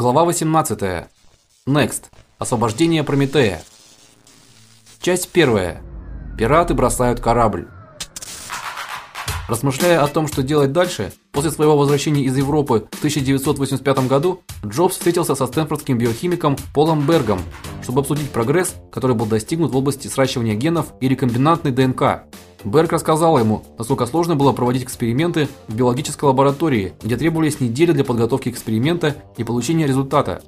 Глава 18. Next. Освобождение Прометея. Часть первая. Пираты бросают корабль. Размышляя о том, что делать дальше, после своего возвращения из Европы в 1985 году, Джобс встретился со стэнфордским биохимиком Полом Бергом, чтобы обсудить прогресс, который был достигнут в области сращивания генов и рекомбинантной ДНК. Берг рассказал ему, насколько сложно было проводить эксперименты в биологической лаборатории, где требовались недели для подготовки эксперимента и получения результата.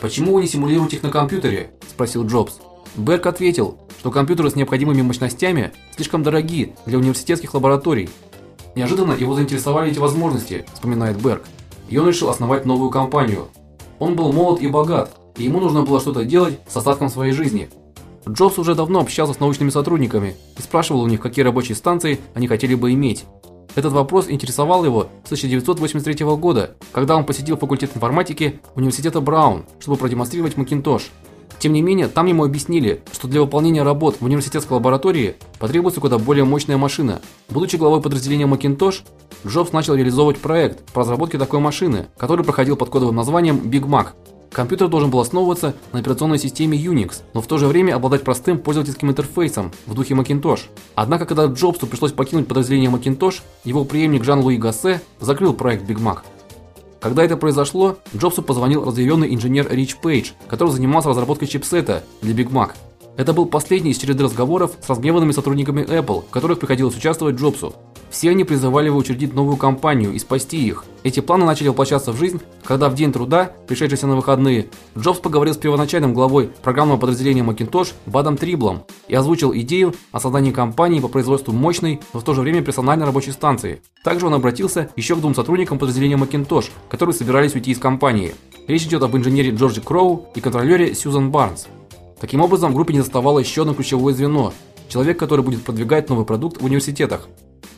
"Почему вы не симулируете их на компьютере?" спросил Джобс. Берг ответил, что компьютеры с необходимыми мощностями слишком дороги для университетских лабораторий. Неожиданно его заинтересовали эти возможности, вспоминает Берг. И он решил основать новую компанию. Он был молод и богат, и ему нужно было что-то делать с остатком своей жизни. Джобс уже давно общался с научными сотрудниками и спрашивал у них, какие рабочие станции они хотели бы иметь. Этот вопрос интересовал его с 1983 года, когда он посетил факультет информатики университета Браун, чтобы продемонстрировать Macintosh. Тем не менее, там ему объяснили, что для выполнения работ в университетской лаборатории потребуется куда более мощная машина. Будучи главой подразделения Macintosh, Джобс начал реализовывать проект по разработке такой машины, который проходил под кодовым названием Big Mac. Компьютер должен был основываться на операционной системе Unix, но в то же время обладать простым пользовательским интерфейсом в духе Macintosh. Однако, когда Джобсу пришлось покинуть подразделение Macintosh, его преемник Жан-Луи Гассе закрыл проект Big Mac. Когда это произошло, Джобсу позвонил разъяренный инженер Рич Пейдж, который занимался разработкой чипсета для Big Mac. Это был последний из череды разговоров с разгневанными сотрудниками Apple, в которых приходилось участвовать Джобсу. Все они призывали его учредить новую компанию и спасти их. Эти планы начали воплощаться в жизнь, когда в день труда, пришедшийся на выходные, Джобс поговорил с первоначальным главой программного подразделения Macintosh Бадом Триблом и озвучил идею о создании компании по производству мощной, но в то же время персональной рабочей станции. Также он обратился еще к двум сотрудникам подразделения Macintosh, которые собирались уйти из компании. Речь идет об инженере Джорджи Кроу и контролере Сьюзан Барнс. Таким образом, в группе не доставало еще одно ключевое звено человек, который будет продвигать новый продукт в университетах.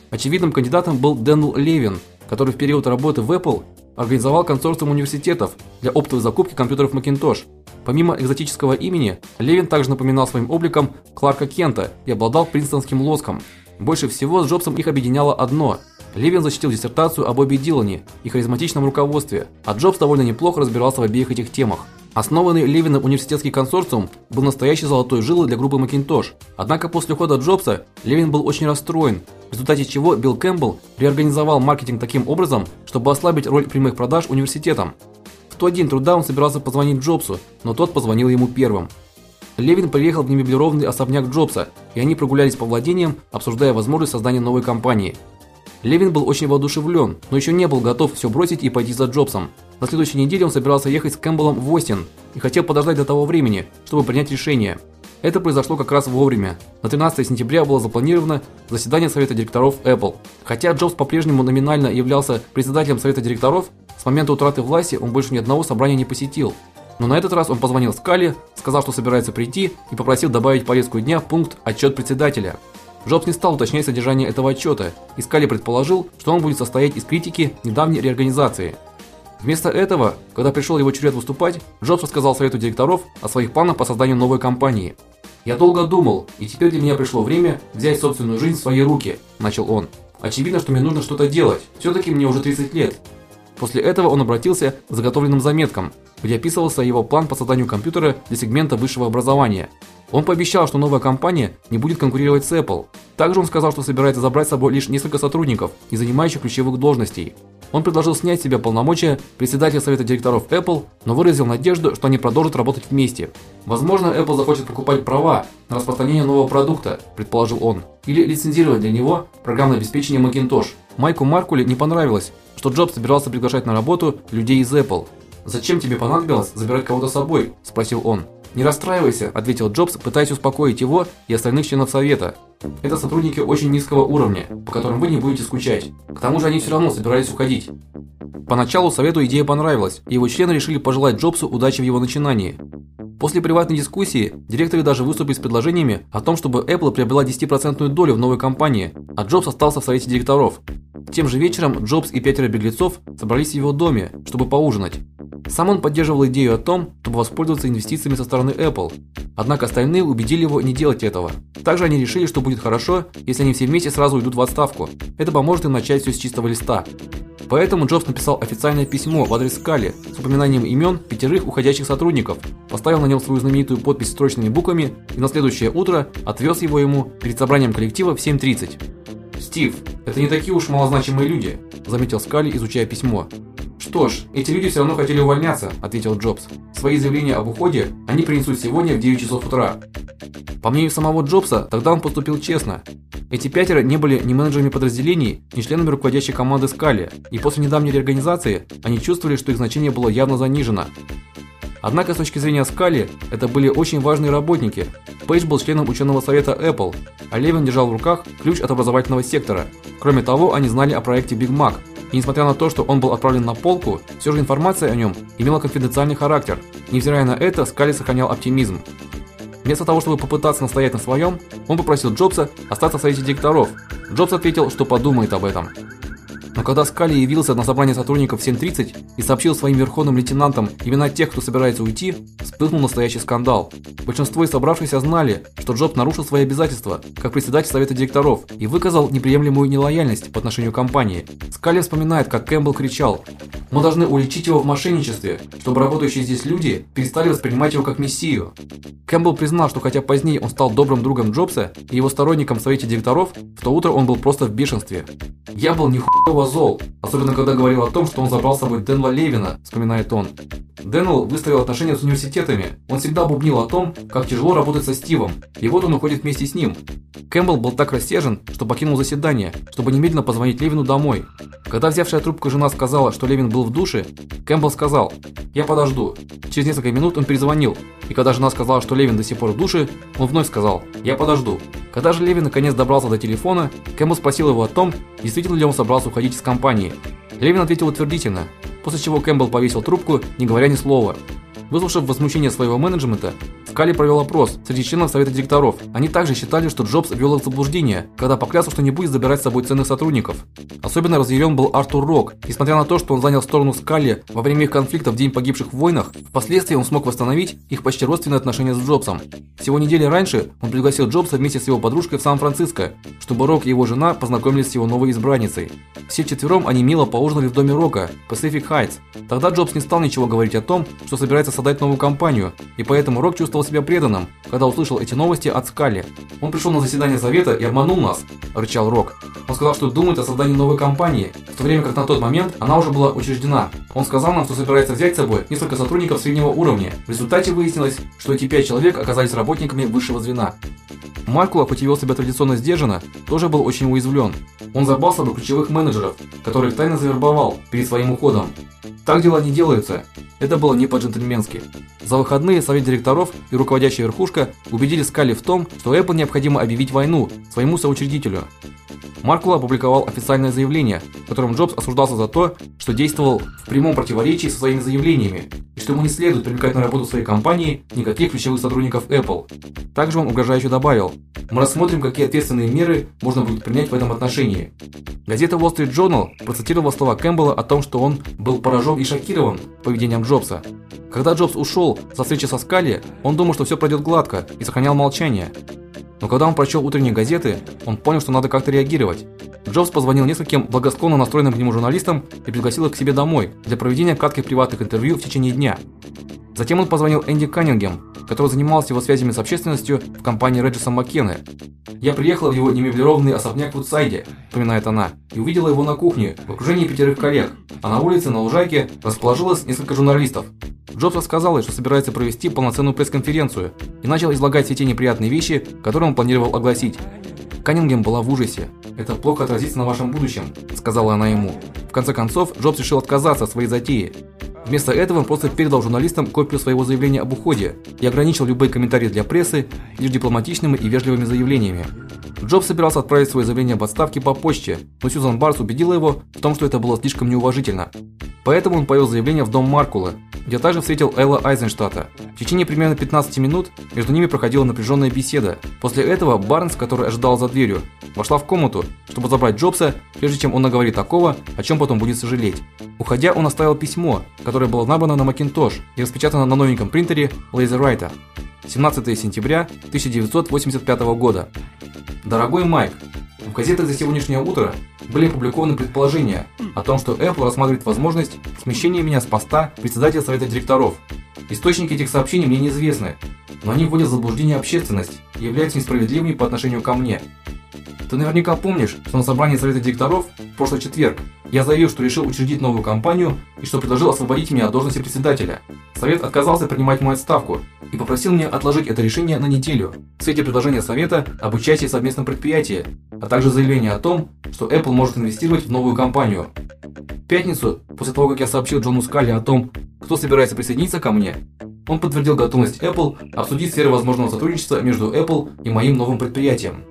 Очевидным кандидатом был Дэнл Левин, который в период работы в Apple организовал консорциум университетов для оптовой закупки компьютеров Macintosh. Помимо экзотического имени, Левин также напоминал своим обликом Кларка Кента и обладал принстонским лоском. Больше всего с Джобсом их объединяло одно Левин защитил диссертацию об Бобби Дилане и харизматичном руководстве, а Джобс довольно неплохо разбирался в обеих этих темах. Основанный Левиным университетский консорциум был настоящей золотой жилой для группы Macintosh. Однако после ухода Джобса Левин был очень расстроен, в результате чего Билл Кэмпбелл реорганизовал маркетинг таким образом, чтобы ослабить роль прямых продаж университетам. В тот день труда он собирался позвонить Джобсу, но тот позвонил ему первым. Левин приехал в немеблированный особняк Джобса, и они прогулялись по владениям, обсуждая возможность создания новой компании. Левин был очень воодушевлен, но еще не был готов все бросить и пойти за Джобсом. На следующей неделе он собирался ехать с Кэмпбеллом в Остин и хотел подождать до того времени, чтобы принять решение. Это произошло как раз вовремя. На 13 сентября было запланировано заседание совета директоров Apple. Хотя Джобс по-прежнему номинально являлся председателем совета директоров, с момента утраты власти он больше ни одного собрания не посетил. Но на этот раз он позвонил Скали, сказал, что собирается прийти и попросил добавить в повестку дня пункт отчет председателя. Джобс не стал уточнять содержание этого отчета, и Скали предположил, что он будет состоять из критики недавней реорганизации. Вместо этого, когда пришел его черед выступать, Джобс рассказал совету директоров о своих планах по созданию новой компании. "Я долго думал, и теперь для меня пришло время взять собственную жизнь в свои руки", начал он. "Очевидно, что мне нужно что-то делать. все таки мне уже 30 лет". После этого он обратился к заготовленным заметкам, где описывался его план по созданию компьютера для сегмента высшего образования. Он пообещал, что новая компания не будет конкурировать с Apple. Также он сказал, что собирается забрать с собой лишь несколько сотрудников, не занимающих ключевых должностей. Он предложил снять с себя полномочия председателя совета директоров Apple, но выразил надежду, что они продолжат работать вместе. Возможно, Apple захочет покупать права на распространение нового продукта, предположил он, или лицензировать для него программное обеспечение Macintosh. Майку Маркули не понравилось, что Джобс собирался приглашать на работу людей из Apple. "Зачем тебе понадобилось забирать кого-то с собой?" спросил он. "Не расстраивайся", ответил Джобс, пытаясь успокоить его и остальных членов совета. "Это сотрудники очень низкого уровня, по которым вы не будете скучать. К тому же они все равно собирались уходить". Поначалу совету идея понравилась, и его члены решили пожелать Джобсу удачи в его начинании. После приватной дискуссии директоры даже выступили с предложениями о том, чтобы Apple приобрела 10% долю в новой компании, а Джобс остался в совете директоров. Тем же вечером Джобс и пятеро беглецов собрались в его доме, чтобы поужинать. Сам он поддерживал идею о том, чтобы воспользоваться инвестициями со стороны Apple. Однако остальные убедили его не делать этого. Также они решили, что будет хорошо, если они все вместе сразу уйдут в отставку. Это поможет им начать все с чистого листа. Поэтому Джобс написал официальное письмо в адрес Скали с упоминанием имен пятерых уходящих сотрудников, поставил на нем свою знаменитую подпись строчными буквами и на следующее утро отвез его ему перед собранием коллектива в 7:30. "Стив, это не такие уж малозначимые люди", заметил Скали, изучая письмо. Что ж, эти люди все равно хотели увольняться, ответил Джобс. Свои заявления об уходе они принесут сегодня в 9 часов утра. По мнению самого Джобса, тогда он поступил честно. Эти пятеро не были ни менеджерами подразделений, ни членами руководящей команды Скали, и после недавней реорганизации они чувствовали, что их значение было явно занижено. Однако с точки зрения Скали, это были очень важные работники. Пейдж был членом ученого совета Apple, а Левин держал в руках ключ от образовательного сектора. Кроме того, они знали о проекте Big Mac. И несмотря на то, что он был отправлен на полку, все же информация о нем имела конфиденциальный характер. Невзирая на это, Скали сохранял оптимизм. Вместо того, чтобы попытаться настоять на своем, он попросил Джобса остаться в совете директоров. Джобс ответил, что подумает об этом. Но когда Скали явился на собрание сотрудников в 7:30 и сообщил своим верховным лейтенантам имена тех, кто собирается уйти, вспыхнул настоящий скандал. Большинство из собравшихся знали, что Джобс нарушил свои обязательства как председатель совета директоров и выказал неприемлемую нелояльность по отношению к компании. Скали вспоминает, как Кэмпбелл кричал: "Мы должны уличить его в мошенничестве, чтобы работающие здесь люди перестали воспринимать его как мессию". Кэмпбелл признал, что хотя позднее он стал добрым другом Джобса и его сторонником в совете директоров, в то утро он был просто в бешенстве. "Я был нихуево снова зол, особенно когда говорил о том, что он забрал с собой Денла Левина, вспоминает он. Деннел выстроил отношения с университетами. Он всегда бубнил о том, как тяжело работать со Стивом. И вот он уходит вместе с ним. Кэмпбелл был так рассержен, что покинул заседание, чтобы немедленно позвонить Левину домой. Когда взявшая трубку жена сказала, что Левин был в душе, Кэмпбелл сказал: "Я подожду". Через несколько минут он перезвонил, и когда жена сказала, что Левин до сих пор в душе, он вновь сказал: "Я подожду". Когда же Левин наконец добрался до телефона, Кэмпбелл спросил его о том, действительно ли он собрался уходить из компании. Левин ответил утвердительно, после чего Кэмпбелл повесил трубку, не говоря ни слова. Выслушав возмущение своего менеджмента, Скали провел опрос среди членов совета директоров. Они также считали, что Джобс ввел их в заблуждение, когда поклялся, что не будет забирать с собой ценных сотрудников. Особенно разъярен был Артур Рок. Несмотря на то, что он занял сторону Скали во время их конфликта в день погибших в войнах, впоследствии он смог восстановить их почти родственные отношения с Джобсом. Всего недели раньше он пригласил Джобса вместе с его подружкой в Сан-Франциско, чтобы Рок и его жена познакомились с его новой избранницей. Все четвером они мило поужинали в доме Рока, Pacific Heights. Тогда Джобс не стал ничего говорить о том, что собирается создать новую компанию, и поэтому Рок чувствовал себя преданным, когда услышал эти новости от Скали. Он пришел на заседание совета и обманул нас, рычал Рок. Он сказал, что думает о создании новой компании, в то время как на тот момент она уже была учреждена. Он сказал нам, что собирается взять с собой несколько сотрудников среднего уровня. В результате выяснилось, что эти пять человек оказались работниками высшего звена. Майкл, хоть и вел себя традиционно сдержанно, тоже был очень уязвлен. Он забрал с ключевых менеджеров, которых тайно завербовал перед своим уходом. Так дела не делаются. Это было не по-джентльменски. За выходные совет директоров и руководящая верхушка убедили Скали в том, что Apple необходимо объявить войну своему соучредителю. Маркул опубликовал официальное заявление, в котором Джобс осуждался за то, что действовал в прямом противоречии со своими заявлениями, и что ему не следует привлекать на работу своей компании никаких ключевых сотрудников Apple. Также он угрожающе добавил: "Мы рассмотрим, какие ответственные меры можно будет принять в этом отношении". Газета Wall Street Journal процитировала слова Кэмпбелла о том, что он был поражен и шокирован поведением Джобса. Когда Джобс ушел со встречи со Скали, он думал, что все пройдет гладко и сохранял молчание. Но когда он прочел утренние газеты, он понял, что надо как-то реагировать. Джобс позвонил нескольким благосклонно настроенным к нему журналистам и пригласил их к себе домой для проведения кратких приватных интервью в течение дня. Затем он позвонил Энди Каннингем, который занимался его связями с общественностью в компании Реджиса Маккены. Я приехала в его немеблированный особняк в Утсайде, вспоминает она, и увидела его на кухне в окружении пятерых коллег, а на улице на лужайке расположилось несколько журналистов. Джобс рассказал ей, что собирается провести полноценную пресс-конференцию и начал излагать все те неприятные вещи, которые он планировал огласить. Каннингем была в ужасе. Это плохо отразится на вашем будущем, сказала она ему. В конце концов, Джобс решил отказаться от своей затеи. Вместо этого он просто передал журналистам копию своего заявления об уходе и ограничил любые комментарии для прессы лишь дипломатичными и вежливыми заявлениями. Джобс собирался отправить свое заявление об отставке по почте, но Сьюзан Барс убедила его в том, что это было слишком неуважительно. Поэтому он повел заявление в дом Маркула, где также встретил Элла Айзенштадта. В течение примерно 15 минут между ними проходила напряженная беседа. После этого Барнс, который ожидал за дверью, вошла в комнату, чтобы забрать Джобса, прежде чем он наговорит такого, о чем потом будет сожалеть. Уходя, он оставил письмо, которое было набрано на Macintosh и распечатано на новеньком принтере LaserWriter. 17 сентября 1985 года. Дорогой Майк, в газетах за сегодняшнее утро были опубликованы предположения о том, что Apple рассматривает возможность смещения меня с поста председателя совета директоров. Источники этих сообщений мне неизвестны, но они вводят в заблуждение общественность и являются несправедливыми по отношению ко мне. Ты наверняка помнишь, что на собрании совета директоров в прошлый четверг я заявил, что решил учредить новую компанию и что предложил освободить меня от должности председателя. Совет отказался принимать мою отставку и попросил меня отложить это решение на неделю. Все эти предложения совета об участии в совместном предприятии, а также заявление о том, что Apple может инвестировать в новую компанию. В пятницу, после того, как я сообщил Джону Скалли о том, кто собирается присоединиться ко мне, он подтвердил готовность Apple обсудить сферы возможного сотрудничества между Apple и моим новым предприятием.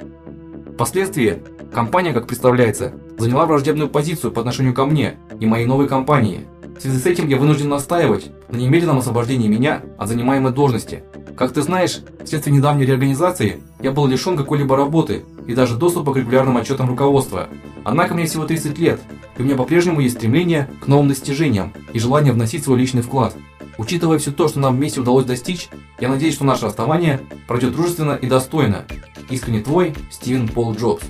Впоследствии компания, как представляется, заняла враждебную позицию по отношению ко мне и моей новой компании. В связи с этим я вынужден настаивать на немедленном освобождении меня от занимаемой должности. Как ты знаешь, вследствие недавней реорганизации я был лишен какой-либо работы и даже доступа к регулярным отчетам руководства. Однако мне всего 30 лет, и у меня по-прежнему есть стремление к новым достижениям и желание вносить свой личный вклад. Учитывая все то, что нам вместе удалось достичь, я надеюсь, что наше расставание пройдет дружественно и достойно. Искренне твой, Стивен Пол Джобс.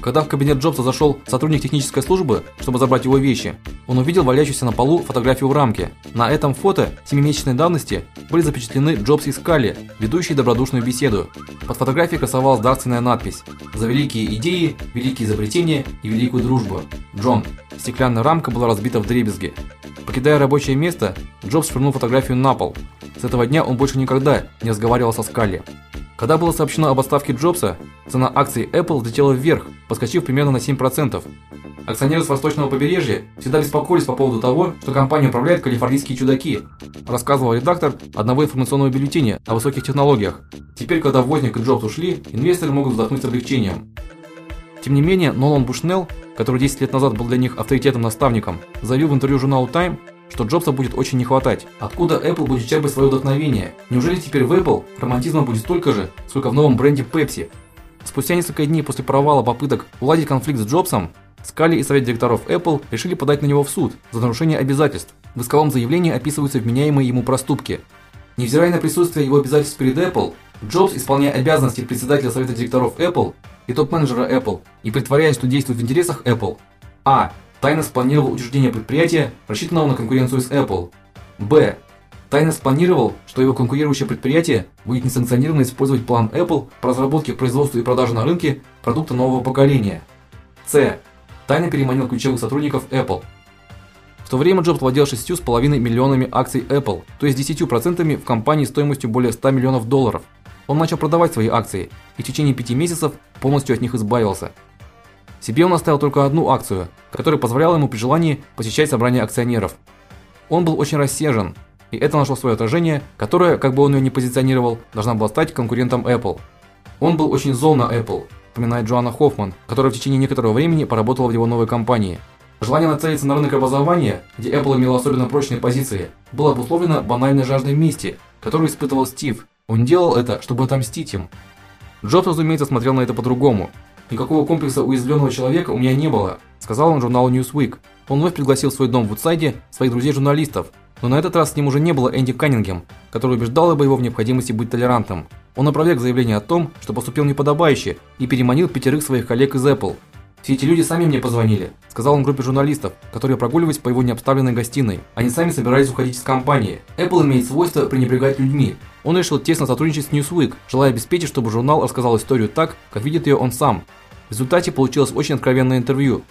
Когда в кабинет Джобса зашел сотрудник технической службы, чтобы забрать его вещи, он увидел валяющуюся на полу фотографию в рамке. На этом фото семимесячной давности были запечатлены Джобс и Скалли, ведущие добродушную беседу. Под фотографией красовалась дарственная надпись: "За великие идеи, великие изобретения и великую дружбу. Джон". Стеклянная рамка была разбита вдребезги. Покидая рабочее место, Джобс швырнул фотографию на пол. С этого дня он больше никогда не разговаривал со Скалли. Когда было сообщено об отставке Джобса, цена акций Apple взлетела вверх, подскочив примерно на 7%. Акционеры с восточного побережья всегда беспокоились по поводу того, что компанию управляют калифорнийские чудаки, рассказывал редактор одного информационного бюллетеня о высоких технологиях. Теперь, когда Возник и Джобс ушли, инвесторы могут вздохнуть с облегчением. Тем не менее, Нолан Бушнелл, который 10 лет назад был для них авторитетным наставником, заявил в интервью журналу Time, что Джобса будет очень не хватать. Откуда Apple будет черпать свое вдохновение? Неужели теперь в Apple романтизма будет столько же, сколько в новом бренде Pepsi? Спустя несколько дней после провала попыток уладить конфликт с Джобсом, Скали и совет директоров Apple решили подать на него в суд за нарушение обязательств. В исковом заявлении описываются вменяемые ему проступки. Невзирая на присутствие его обязательств перед Apple, Джобс, исполняя обязанности председателя совета директоров Apple и топ-менеджера Apple и притворяясь, что действует в интересах Apple, а тайно спланировал учреждение предприятия, рассчитанного на конкуренцию с Apple. Б. Тайно спланировал, что его конкурирующее предприятие будет несанкционированно использовать план Apple по разработке, производству и продаже на рынке продукта нового поколения. С. Тайно переманил ключевых сотрудников Apple. В то время Джобс владел 6,5 миллионами акций Apple, то есть 10% в компании стоимостью более 100 миллионов долларов. Он начал продавать свои акции и в течение пяти месяцев полностью от них избавился. Себе он оставил только одну акцию, которая позволяла ему при желании посещать собрания акционеров. Он был очень рассержен, и это нашло свое отражение, которое, как бы он ее ни позиционировал, должна была стать конкурентом Apple. Он был очень зол на Apple, вспоминает Джоанна Хоффман, которая в течение некоторого времени поработала в его новой компании. Желание нацелиться на рынок образования, где Apple имел особенно прочные позиции, было обусловлено банальной жаждой мести, которую испытывал Стив. Он делал это, чтобы отомстить им. Джобс, разумеется, смотрел на это по-другому. Никакого комплекса уязвленного человека у меня не было, сказал он журналу Newsweek. Он вновь пригласил в свой дом в Вудсайде своих друзей-журналистов, но на этот раз с ним уже не было Энди Каннингем, который убеждал бы его в необходимости быть толерантным. Он опроверг заявление о том, что поступил неподобающе и переманил пятерых своих коллег из Apple. Все эти люди сами мне позвонили, сказал он группе журналистов, которые прогуливались по его необставленной гостиной. Они сами собирались уходить из компании. Apple имеет свойство пренебрегать людьми. Он решил тесно сотрудничать с Newsweek, желая обеспечить, чтобы журнал рассказал историю так, как видит ее он сам. В результате получилось очень откровенное интервью.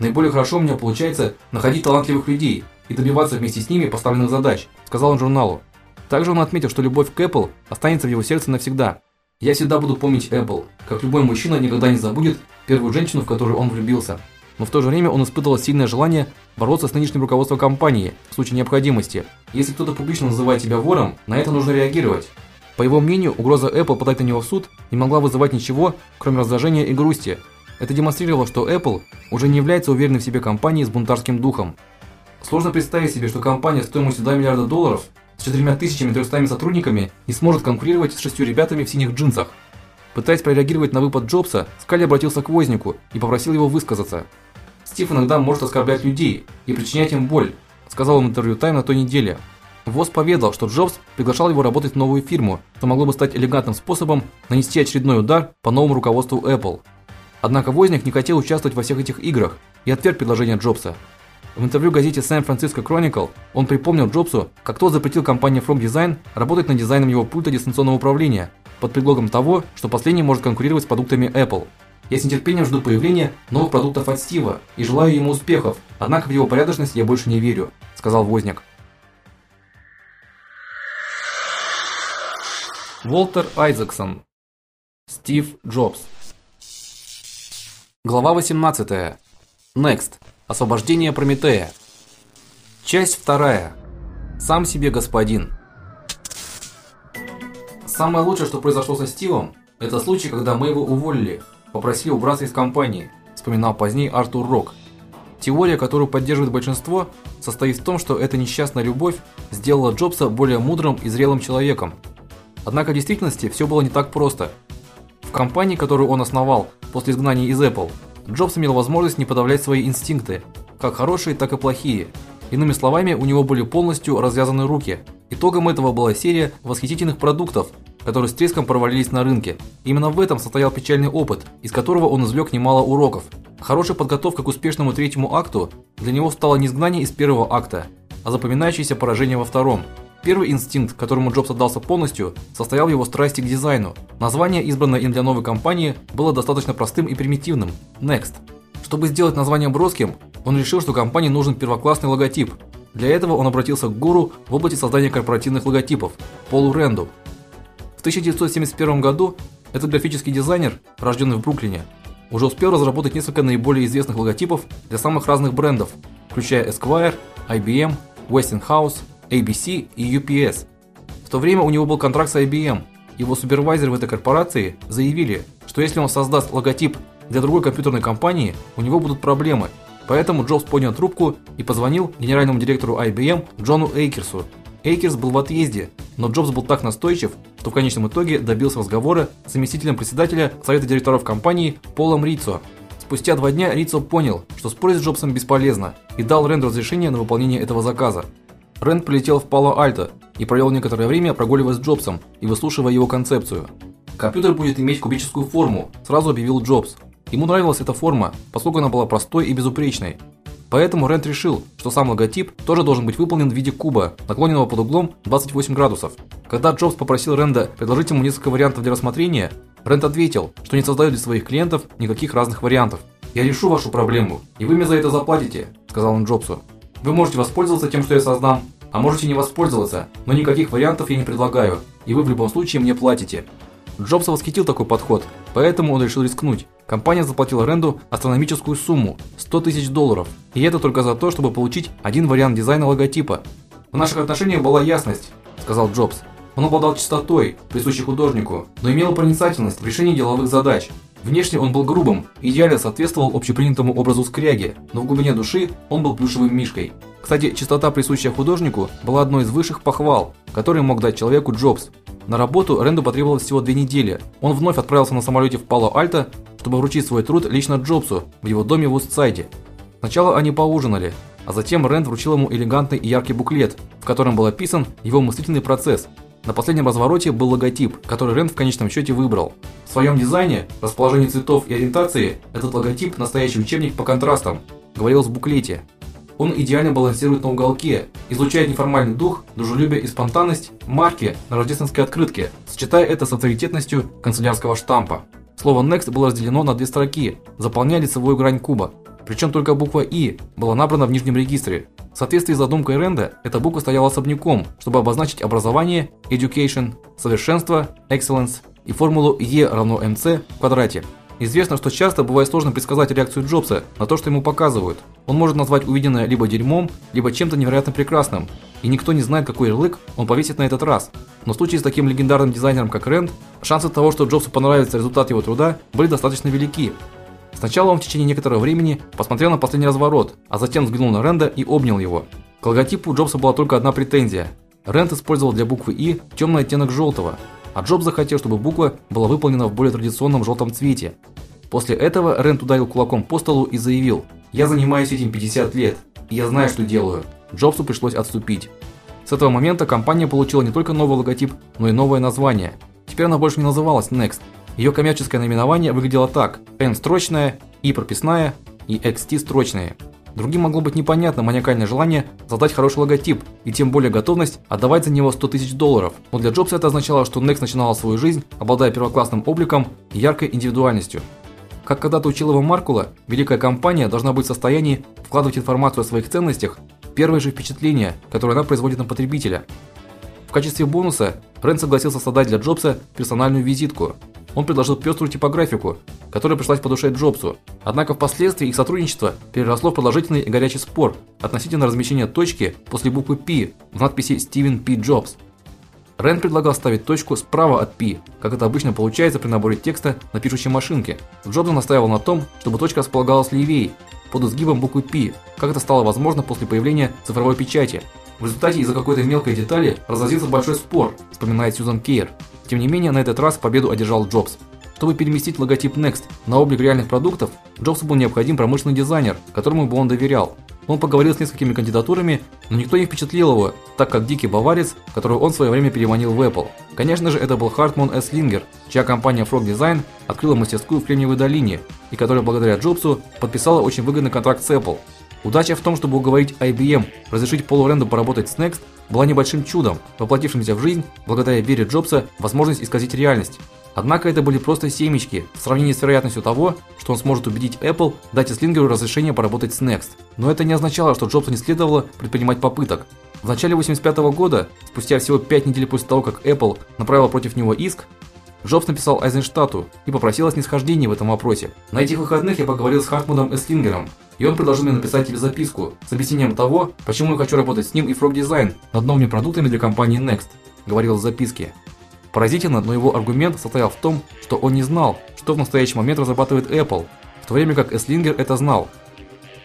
Наиболее хорошо у меня получается находить талантливых людей и добиваться вместе с ними поставленных задач, сказал он журналу. Также он отметил, что любовь к Apple останется в его сердце навсегда. Я всегда буду помнить Apple, как любой мужчина никогда не забудет первую женщину, в которую он влюбился. Но в то же время он испытывал сильное желание бороться с нынешним руководством компании в случае необходимости. Если кто-то публично называет тебя вором, на это нужно реагировать. По его мнению, угроза Apple подать на него в суд не могла вызывать ничего, кроме раздражения и грусти. Это демонстрировало, что Apple уже не является уверенной в себе компанией с бунтарским духом. Сложно представить себе, что компания стоимостью 2 миллиарда долларов с 4300 сотрудниками не сможет конкурировать с шестью ребятами в синих джинсах. Пытаясь прореагировать на выпад Джобса, Скали обратился к Вознику и попросил его высказаться. Стив иногда может оскорблять людей и причинять им боль, сказал в интервью Time на той неделе. Воз поведал, что Джобс приглашал его работать в новую фирму, что могло бы стать элегантным способом нанести очередной удар по новому руководству Apple. Однако Возник не хотел участвовать во всех этих играх и отверг предложение Джобса. В интервью газете San Francisco Chronicle он припомнил Джобсу, как тот запретил компании From Design работать над дизайном его пульта дистанционного управления под предлогом того, что последний может конкурировать с продуктами Apple. Я с нетерпением жду появления новых продуктов от Стива и желаю ему успехов. Однако в его порядочность я больше не верю, сказал Возник. Волтер Айзексон. Стив Джобс. Глава 18. Next. Освобождение Прометея. Часть вторая. Сам себе господин. Самое лучшее, что произошло со Стивом, это случай, когда мы его уволили, попросили убраться из компании, вспоминал позднее Артур Рок. Теория, которую поддерживает большинство, состоит в том, что эта несчастная любовь сделала Джобса более мудрым и зрелым человеком. Однако в действительности все было не так просто. В компании, которую он основал после изгнания из Apple, Джобс имел возможность не подавлять свои инстинкты, как хорошие, так и плохие. Иными словами, у него были полностью развязаны руки. Итогом этого была серия восхитительных продуктов, которые с треском провалились на рынке. Именно в этом состоял печальный опыт, из которого он извлек немало уроков. Хорошая подготовка к успешному третьему акту для него стала не изгнание из первого акта, а запоминающееся поражение во втором. Первый инстинкт, которому Джобс отдался полностью, состоял в его страсти к дизайну. Название, избранное им для новой компании, было достаточно простым и примитивным Next. Чтобы сделать название броским, он решил, что компании нужен первоклассный логотип. Для этого он обратился к гуру в области создания корпоративных логотипов Полу Ренду. В 1971 году этот графический дизайнер, рожденный в Бруклине, уже успел разработать несколько наиболее известных логотипов для самых разных брендов, включая Esquire, IBM, Westinghouse, ABC и UPS. В то время у него был контракт с IBM. Его супервайзеры в этой корпорации заявили, что если он создаст логотип для другой компьютерной компании, у него будут проблемы. Поэтому Джобс поднял трубку и позвонил генеральному директору IBM Джону Эйкерсу. Эйкерс был в отъезде, но Джобс был так настойчив, что в конечном итоге добился разговора с заместителем председателя совета директоров компании Полом Рицо. Спустя два дня Рицо понял, что спорить с Джобсом бесполезно, и дал Ренду разрешение на выполнение этого заказа. Рэнд полетел в Пало-Альто и провел некоторое время прогуливаясь с Джобсом и выслушивая его концепцию. Компьютер будет иметь кубическую форму, сразу объявил Джобс. Ему нравилась эта форма, поскольку она была простой и безупречной. Поэтому Рэнд решил, что сам логотип тоже должен быть выполнен в виде куба, наклоненного под углом 28 градусов. Когда Джобс попросил Ренда предложить ему несколько вариантов для рассмотрения, Рэнд ответил, что не создает для своих клиентов никаких разных вариантов. "Я решу вашу проблему, и вы мне за это заплатите", сказал он Джобсу. Вы можете воспользоваться тем, что я создам, а можете не воспользоваться, но никаких вариантов я не предлагаю, и вы в любом случае мне платите. Джобса восхитил такой подход, поэтому он решил рискнуть. Компания заплатила Ренду астрономическую сумму 100 тысяч долларов, и это только за то, чтобы получить один вариант дизайна логотипа. В наших отношениях была ясность, сказал Джобс. Он обладал чистотой, присущей художнику, но имел проницательность в решении деловых задач. Внешне он был грубым, идеально соответствовал общепринятому образу скряги, но в глубине души он был плюшевым мишкой. Кстати, чистота, присущая художнику, была одной из высших похвал, которые мог дать человеку Джобс. На работу Ренду потребовалось всего две недели. Он вновь отправился на самолете в Пало-Альто, чтобы вручить свой труд лично Джобсу в его доме в Устсайде. Сначала они поужинали, а затем Рэнд вручил ему элегантный и яркий буклет, в котором был описан его мыслительный процесс. На последнем развороте был логотип, который Рэнд в конечном счете выбрал. В своем дизайне, расположении цветов и ориентации этот логотип настоящий учебник по контрастам, говорилось в буклете. Он идеально балансирует на уголке, излучает неформальный дух, дружелюбие и спонтанность марки на рождественской открытке, сочетая это с авторитетностью канцелярского штампа. Слово next было разделено на две строки, заполняя лицевую грань куба. Причем только буква и была набрана в нижнем регистре. В соответствии с задумкой Ренда, эта буква стояла особняком, чтобы обозначить образование, education, совершенство, excellence и формулу E равно mc в квадрате. Известно, что часто бывает сложно предсказать реакцию Джобса на то, что ему показывают. Он может назвать увиденное либо дерьмом, либо чем-то невероятно прекрасным, и никто не знает, какой ярлык он повесит на этот раз. Но в случае с таким легендарным дизайнером, как Рэнд, шансы того, что Джобсу понравится результат его труда, были достаточно велики. Сначала он в течение некоторого времени посмотрел на последний разворот, а затем взглянул на Ренда и обнял его. К логотипу Джобса была только одна претензия. Рэнд использовал для буквы И темный оттенок желтого, а Джобс захотел, чтобы буква была выполнена в более традиционном желтом цвете. После этого Рэнд ударил кулаком по столу и заявил: "Я занимаюсь этим 50 лет, и я знаю, что делаю". Джобсу пришлось отступить. С этого момента компания получила не только новый логотип, но и новое название. Теперь она больше не называлась Next. Ее коммерческое наименование выглядело так: N строчная, I прописная и XT строчная. Другим могло быть непонятно маниакальное желание создать хороший логотип и тем более готовность отдавать за него 100 тысяч долларов. Но для Джобса это означало, что Next начинала свою жизнь, обладая первоклассным обликом и яркой индивидуальностью. Как когда-то учил его Маркула, великая компания должна быть в состоянии вкладывать информацию о своих ценностях в первое же впечатление, которое она производит на потребителя. В качестве бонуса Рэнд согласился создать для Джобса персональную визитку, он предложил пеструю типографику, которая пришлась по душе Джобсу. Однако впоследствии их сотрудничество переросло в продолжительный и горячий спор относительно размещения точки после буквы P в надписи Стивен П. Джобс. Рен предлагал ставить точку справа от P, как это обычно получается при наборе текста на пишущей машинке. Джобс настаивал на том, чтобы точка располагалась левее, под изгибом буквы P, как это стало возможно после появления цифровой печати. В результате из-за какой-то мелкой детали разразился большой спор, вспоминает Сьюзан Кейр. Тем не менее, на этот раз победу одержал Джобс. Чтобы переместить логотип Next на облик реальных продуктов, Джобсу был необходим промышленный дизайнер, которому бы он доверял. Он поговорил с несколькими кандидатурами, но никто не впечатлил его, так как дикий баварец, которого он в свое время переманил в Apple. Конечно же, это был Хартман Эслингер, чья компания Frog Design открыла мастерскую в Кремниевой долине и которая благодаря Джобсу подписала очень выгодный контракт с Apple. Удача в том, чтобы уговорить IBM разрешить Полу Ренду поработать с Next, была небольшим чудом, воплотившимся в жизнь благодаря вере Джобса возможность исказить реальность. Однако это были просто семечки в сравнении с вероятностью того, что он сможет убедить Apple дать Слингеру разрешение поработать с Next. Но это не означало, что Джобсу не следовало предпринимать попыток. В начале 85 -го года, спустя всего 5 недель после того, как Apple направила против него иск, Джобс написал Айзенштату и попросил о снисхождении в этом вопросе. На этих выходных я поговорил с Хартманом Эслингером, и он предложил мне написать тебе записку с объяснением того, почему я хочу работать с ним и Frog Design над новыми продуктами для компании Next, говорил в записке. Поразительно, но его аргумент состоял в том, что он не знал, что в настоящий момент разрабатывает Apple, в то время как Эслингер это знал.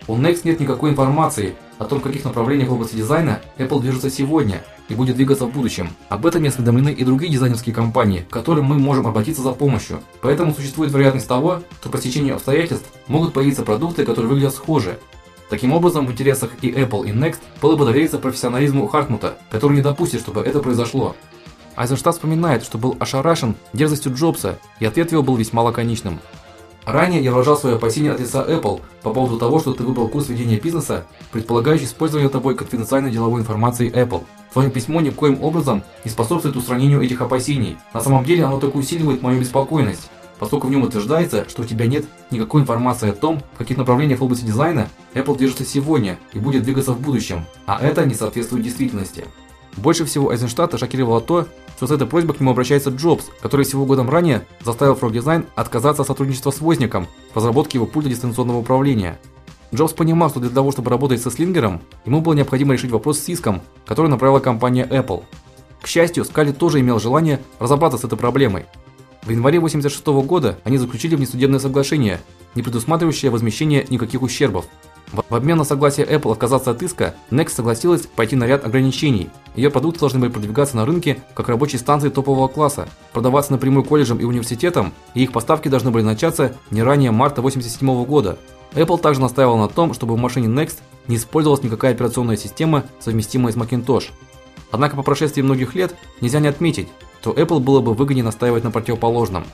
У Next нет никакой информации о том, в каких направлениях в области дизайна Apple движется сегодня и будет двигаться в будущем. Об этом осведомлены и другие дизайнерские компании, к которым мы можем обратиться за помощью. Поэтому существует вероятность того, что по стечению обстоятельств могут появиться продукты, которые выглядят схожи. Таким образом, в интересах и Apple, и Next было бы довериться профессионализму Хартмута, который не допустит, чтобы это произошло. Айзенштадт вспоминает, что был ошарашен дерзостью Джобса, и ответ его был весьма лаконичным. Ранее я выражал свои опасения от лица Apple по поводу того, что ты выбрал курс ведения бизнеса, предполагающий использование тобой конфиденциальной деловой информации Apple. Твое письмо никоим образом не способствует устранению этих опасений. На самом деле оно только усиливает мою беспокойность, поскольку в нем утверждается, что у тебя нет никакой информации о том, в каких направлениях в области дизайна Apple движется сегодня и будет двигаться в будущем, а это не соответствует действительности. Больше всего Айзенштадта шокировало то, что с этой просьбой к нему обращается Джобс, который всего годом ранее заставил Frog Design отказаться от сотрудничества с Возником в разработке его пульта дистанционного управления. Джобс понимал, что для того, чтобы работать со Слингером, ему было необходимо решить вопрос с иском, который направила компания Apple. К счастью, Скали тоже имел желание разобраться с этой проблемой. В январе 86 -го года они заключили внесудебное соглашение, не предусматривающее возмещение никаких ущербов. В обмен на согласие Apple отказаться от иска, Next согласилась пойти на ряд ограничений. Ее продукты должны были продвигаться на рынке как рабочие станции топового класса, продаваться напрямую колледжам и университетам, и их поставки должны были начаться не ранее марта 87 года. Apple также настаивал на том, чтобы в машине Next не использовалась никакая операционная система, совместимая с Macintosh. Однако по прошествии многих лет нельзя не отметить, что Apple было бы выгоднее настаивать на противоположном.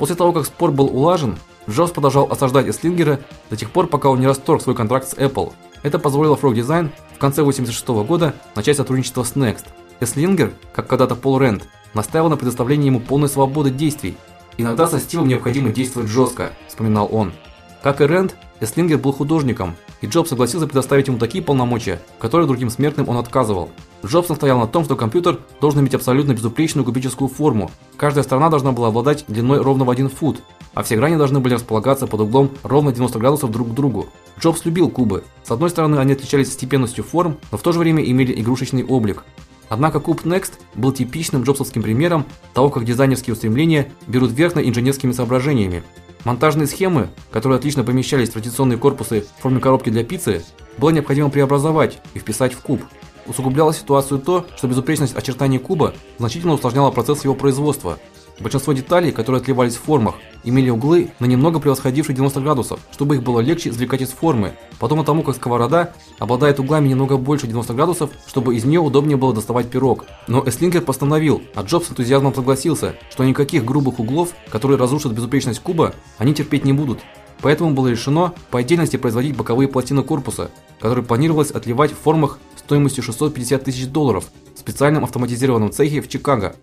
После того, как спор был улажен, Джобс продолжал осаждать Эслингера до тех пор, пока он не расторг свой контракт с Apple. Это позволило Frog Design в конце 86 -го года начать сотрудничество с Next. Эслингер, как когда-то Пол Рэнд, настаивал на предоставлении ему полной свободы действий. Иногда со Стивом необходимо действовать жестко», – вспоминал он. Как и Рэнд, Эслингер был художником, и Джобс согласился предоставить ему такие полномочия, которые другим смертным он отказывал. Джобс настоял на том, что компьютер должен иметь абсолютно безупречную кубическую форму. Каждая сторона должна была обладать длиной ровно в 1 фут, а все грани должны были располагаться под углом ровно 90 градусов друг к другу. Джобс любил кубы. С одной стороны, они отличались степенностью форм, но в то же время имели игрушечный облик. Однако куб Next был типичным джобсовским примером того, как дизайнерские устремления берут верх над инженерскими соображениями. Монтажные схемы, которые отлично помещались в традиционные корпусы в форме коробки для пиццы, было необходимо преобразовать и вписать в куб. Усугубляло ситуацию то, что безупречность очертаний куба значительно усложняла процесс его производства. Большинство деталей, которые отливались в формах, имели углы на немного превосходившие 90 градусов, чтобы их было легче извлекать из формы. Подобно тому, как сковорода обладает углами немного больше 90 градусов, чтобы из нее удобнее было доставать пирог. Но Эслингер постановил, а Джобс с энтузиазмом согласился, что никаких грубых углов, которые разрушат безупречность куба, они терпеть не будут. Поэтому было решено по отдельности производить боковые пластины корпуса, которые планировалось отливать в формах стоимостью 650 тысяч долларов в специальном автоматизированном цехе в Чикаго.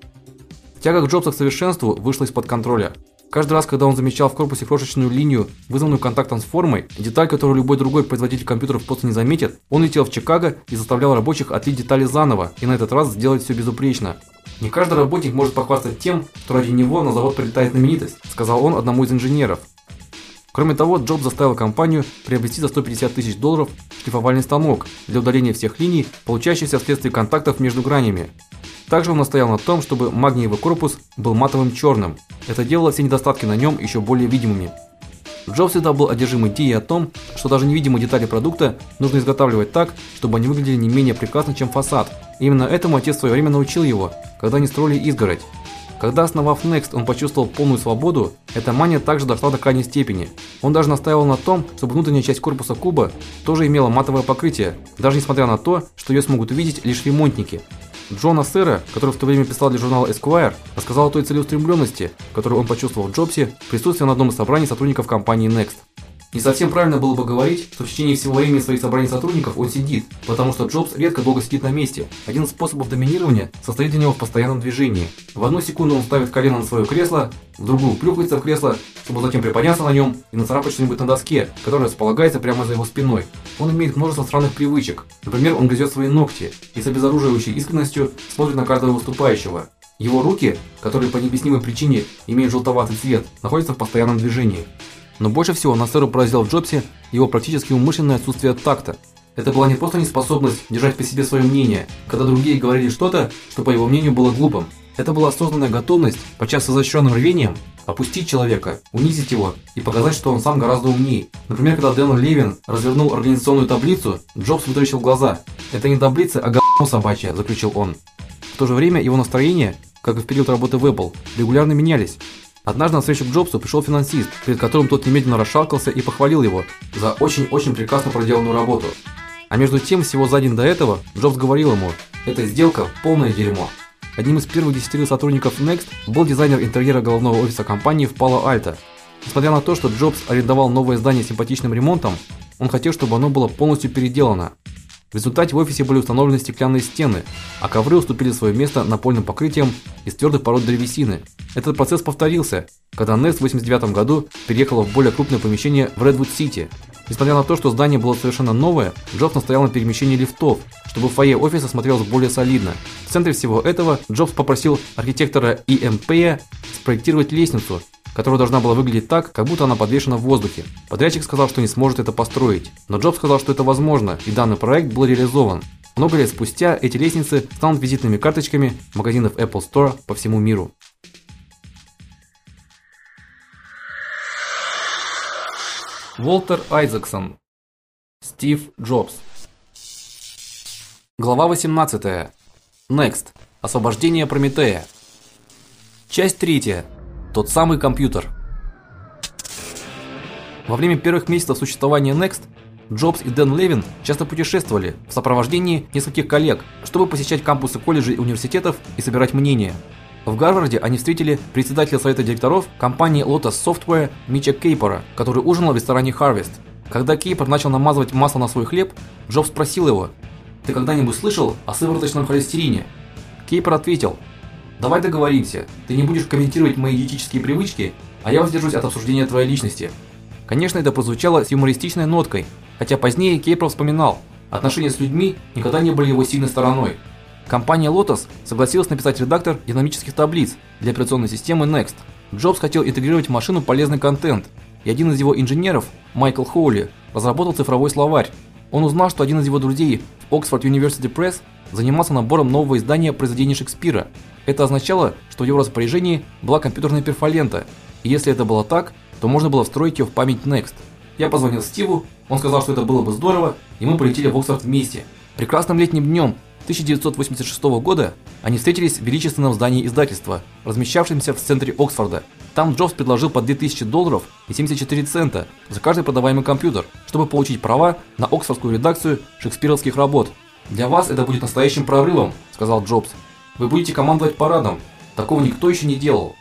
Тяга к Джобса к совершенству вышла из-под контроля. Каждый раз, когда он замечал в корпусе крошечную линию, вызванную контактом с формой, деталь, которую любой другой производитель компьютеров просто не заметит, он летел в Чикаго и заставлял рабочих отлить детали заново и на этот раз сделать все безупречно. Не каждый работник может похвастаться тем, что ради него на завод прилетает знаменитость, сказал он одному из инженеров. Кроме того, Джобс заставил компанию приобрести за 150 тысяч долларов шлифовальный станок для удаления всех линий, получающихся вследствие контактов между гранями. Также он настоял на том, чтобы магниевый корпус был матовым черным. Это делало все недостатки на нем еще более видимыми. Джобс всегда был одержим идеей о том, что даже невидимые детали продукта нужно изготавливать так, чтобы они выглядели не менее прекрасно, чем фасад. Именно этому отец в свое время научил его, когда они строили изгородь. Когда основав Next, он почувствовал полную свободу, эта мания также дошла до крайней степени. Он даже настаивал на том, чтобы внутренняя часть корпуса куба тоже имела матовое покрытие, даже несмотря на то, что ее смогут увидеть лишь ремонтники. Джона Сэра, который в то время писал для журнала Esquire, рассказал о той целеустремленности, которую он почувствовал в Джобсе в присутствии на одном из собраний сотрудников компании Next. Не совсем правильно было бы говорить, что в течение всего времени своих собраний сотрудников он сидит, потому что Джобс редко долго сидит на месте. Один из способов доминирования состоит для него в постоянном движении. В одну секунду он ставит колено на свое кресло, в другую плюхается в кресло, чтобы затем приподняться на нем и нацарапать что-нибудь на доске, которая располагается прямо за его спиной. Он имеет множество странных привычек. Например, он грызет свои ногти и с обезоруживающей искренностью смотрит на каждого выступающего. Его руки, которые по необъяснимой причине имеют желтоватый цвет, находятся в постоянном движении. Но больше всего Нассеру поразило в Джобсе его практически умышленное отсутствие такта. Это была не просто неспособность держать при себе свое мнение, когда другие говорили что-то, что по его мнению было глупым. Это была осознанная готовность, подчас с изощренным рвением, опустить человека, унизить его и показать, что он сам гораздо умнее. Например, когда Дэн Левин развернул организационную таблицу, Джобс вытаращил глаза. "Это не таблица, а говно собачье", заключил он. В то же время его настроение, как и в период работы в Apple, регулярно менялись. Однажды на встречу к Джобсу пришел финансист, перед которым тот немедленно расшаркался и похвалил его за очень-очень прекрасно проделанную работу. А между тем, всего за день до этого Джобс говорил ему: "Эта сделка полное дерьмо". Одним из первых десятерых сотрудников Next был дизайнер интерьера головного офиса компании в Пало-Альто. Несмотря на то, что Джобс арендовал новое здание с симпатичным ремонтом, он хотел, чтобы оно было полностью переделано. В результате в офисе были установлены стеклянные стены, а ковры уступили свое место напольным покрытиям из твердых пород древесины. Этот процесс повторился, когда Nest в 89 году переехала в более крупное помещение в Редвуд-Сити. Несмотря на то, что здание было совершенно новое, Джобс настоял на перемещении лифтов, чтобы фойе офиса смотрелось более солидно. В центре всего этого Джобс попросил архитектора EMP спроектировать лестницу, которая должна была выглядеть так, как будто она подвешена в воздухе. Подрядчик сказал, что не сможет это построить, но Джобс сказал, что это возможно, и данный проект был реализован. Много лет спустя эти лестницы станут визитными карточками магазинов Apple Store по всему миру. Волтер Айзексон. Стив Джобс. Глава 18. Next. Освобождение Прометея. Часть 3. Тот самый компьютер. Во время первых месяцев существования Next Джобс и Дэн Левин часто путешествовали в сопровождении нескольких коллег, чтобы посещать кампусы колледжей и университетов и собирать мнения. В Гарварде они встретили председателя совета директоров компании Lotus Software Мича Кейпора, который ужинал в ресторане Harvest. Когда Кейпор начал намазывать масло на свой хлеб, Джобс спросил его: "Ты когда-нибудь слышал о сывороточном холестерине?" Кейпор ответил: Давай договоримся. Ты не будешь комментировать мои диетические привычки, а я воздержусь от обсуждения твоей личности. Конечно, это прозвучало с юмористичной ноткой, хотя позднее Кейпер вспоминал, отношения с людьми никогда не были его сильной стороной. Компания Lotus согласилась написать редактор динамических таблиц для операционной системы Next. Джобс хотел интегрировать в машину полезный контент, и один из его инженеров, Майкл Хоули, разработал цифровой словарь. Он узнал, что один из его друзей в Oxford University Press занимался набором нового издания произведений Шекспира. Это означало, что в его распоряжении была компьютерная перфолента. И если это было так, то можно было встроить ее в память Next. Я позвонил Стиву, он сказал, что это было бы здорово, и мы полетели в Оксфорд вместе. Прекрасным летним днем 1986 года они встретились в величественном здании издательства, размещавшемся в центре Оксфорда. Там Джобс предложил по 2000 долларов и 74 цента за каждый продаваемый компьютер, чтобы получить права на оксфордскую редакцию шекспировских работ. "Для вас это будет настоящим прорывом", сказал Джобс. "Вы будете командовать парадом. Такого никто еще не делал".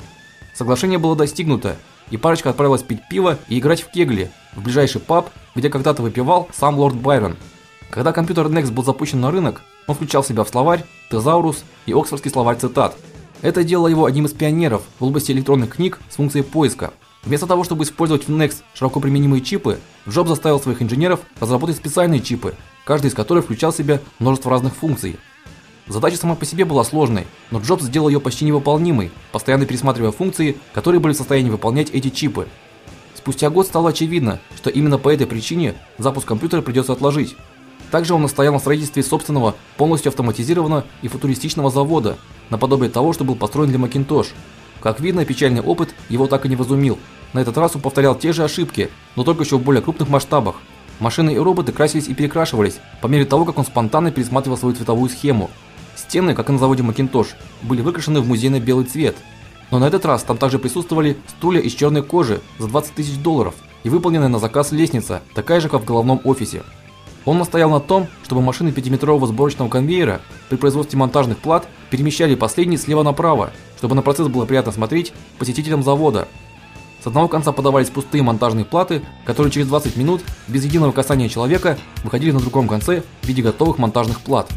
Соглашение было достигнуто, и парочка отправилась пить пиво и играть в кегли в ближайший паб, где когда-то выпивал сам лорд Байрон. Когда компьютер Next был запущен на рынок, он включал в себя в словарь, тезаурус и Оксфордский словарь цитат. Это делало его одним из пионеров в области электронных книг с функцией поиска. Вместо того, чтобы использовать в Next широко применимые чипы, Джобс заставил своих инженеров разработать специальные чипы, каждый из которых включал в себя множество разных функций. Задача сама по себе была сложной, но Джобс сделал ее почти невыполнимой, постоянно пересматривая функции, которые были в состоянии выполнять эти чипы. Спустя год стало очевидно, что именно по этой причине запуск компьютера придется отложить. Также он настоял на строительстве собственного, полностью автоматизированного и футуристичного завода, наподобие того, что был построен для Macintosh. Как видно, печальный опыт его так и не возумил. На этот раз он повторял те же ошибки, но только еще в более крупных масштабах. Машины и роботы красились и перекрашивались по мере того, как он спонтанно пересматривал свою цветовую схему. Стены, как и на заводе Macintosh, были выкрашены в музейный белый цвет. Но на этот раз там также присутствовали стулья из черной кожи за 20 тысяч долларов и выполненная на заказ лестница, такая же, как в головном офисе. Он настоял на том, чтобы машины пятиметрового сборочного конвейера при производстве монтажных плат перемещали последние слева направо, чтобы на процесс было приятно смотреть посетителям завода. С одного конца подавались пустые монтажные платы, которые через 20 минут без единого касания человека выходили на другом конце в виде готовых монтажных плат.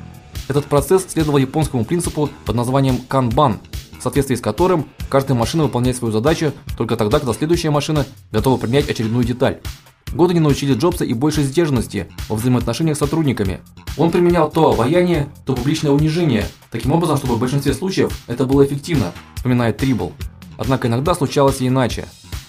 Этот процесс следовал японскому принципу под названием канбан, в соответствии с которым каждая машина выполняет свою задачу только тогда, когда следующая машина готова принять очередную деталь. Годы не научили Джобса и большей сдержанности во взаимоотношениях с сотрудниками. Он применял то обаяние, то публичное унижение, таким образом, чтобы в большинстве случаев это было эффективно, вспоминает Трибл. Однако иногда случалось и иначе.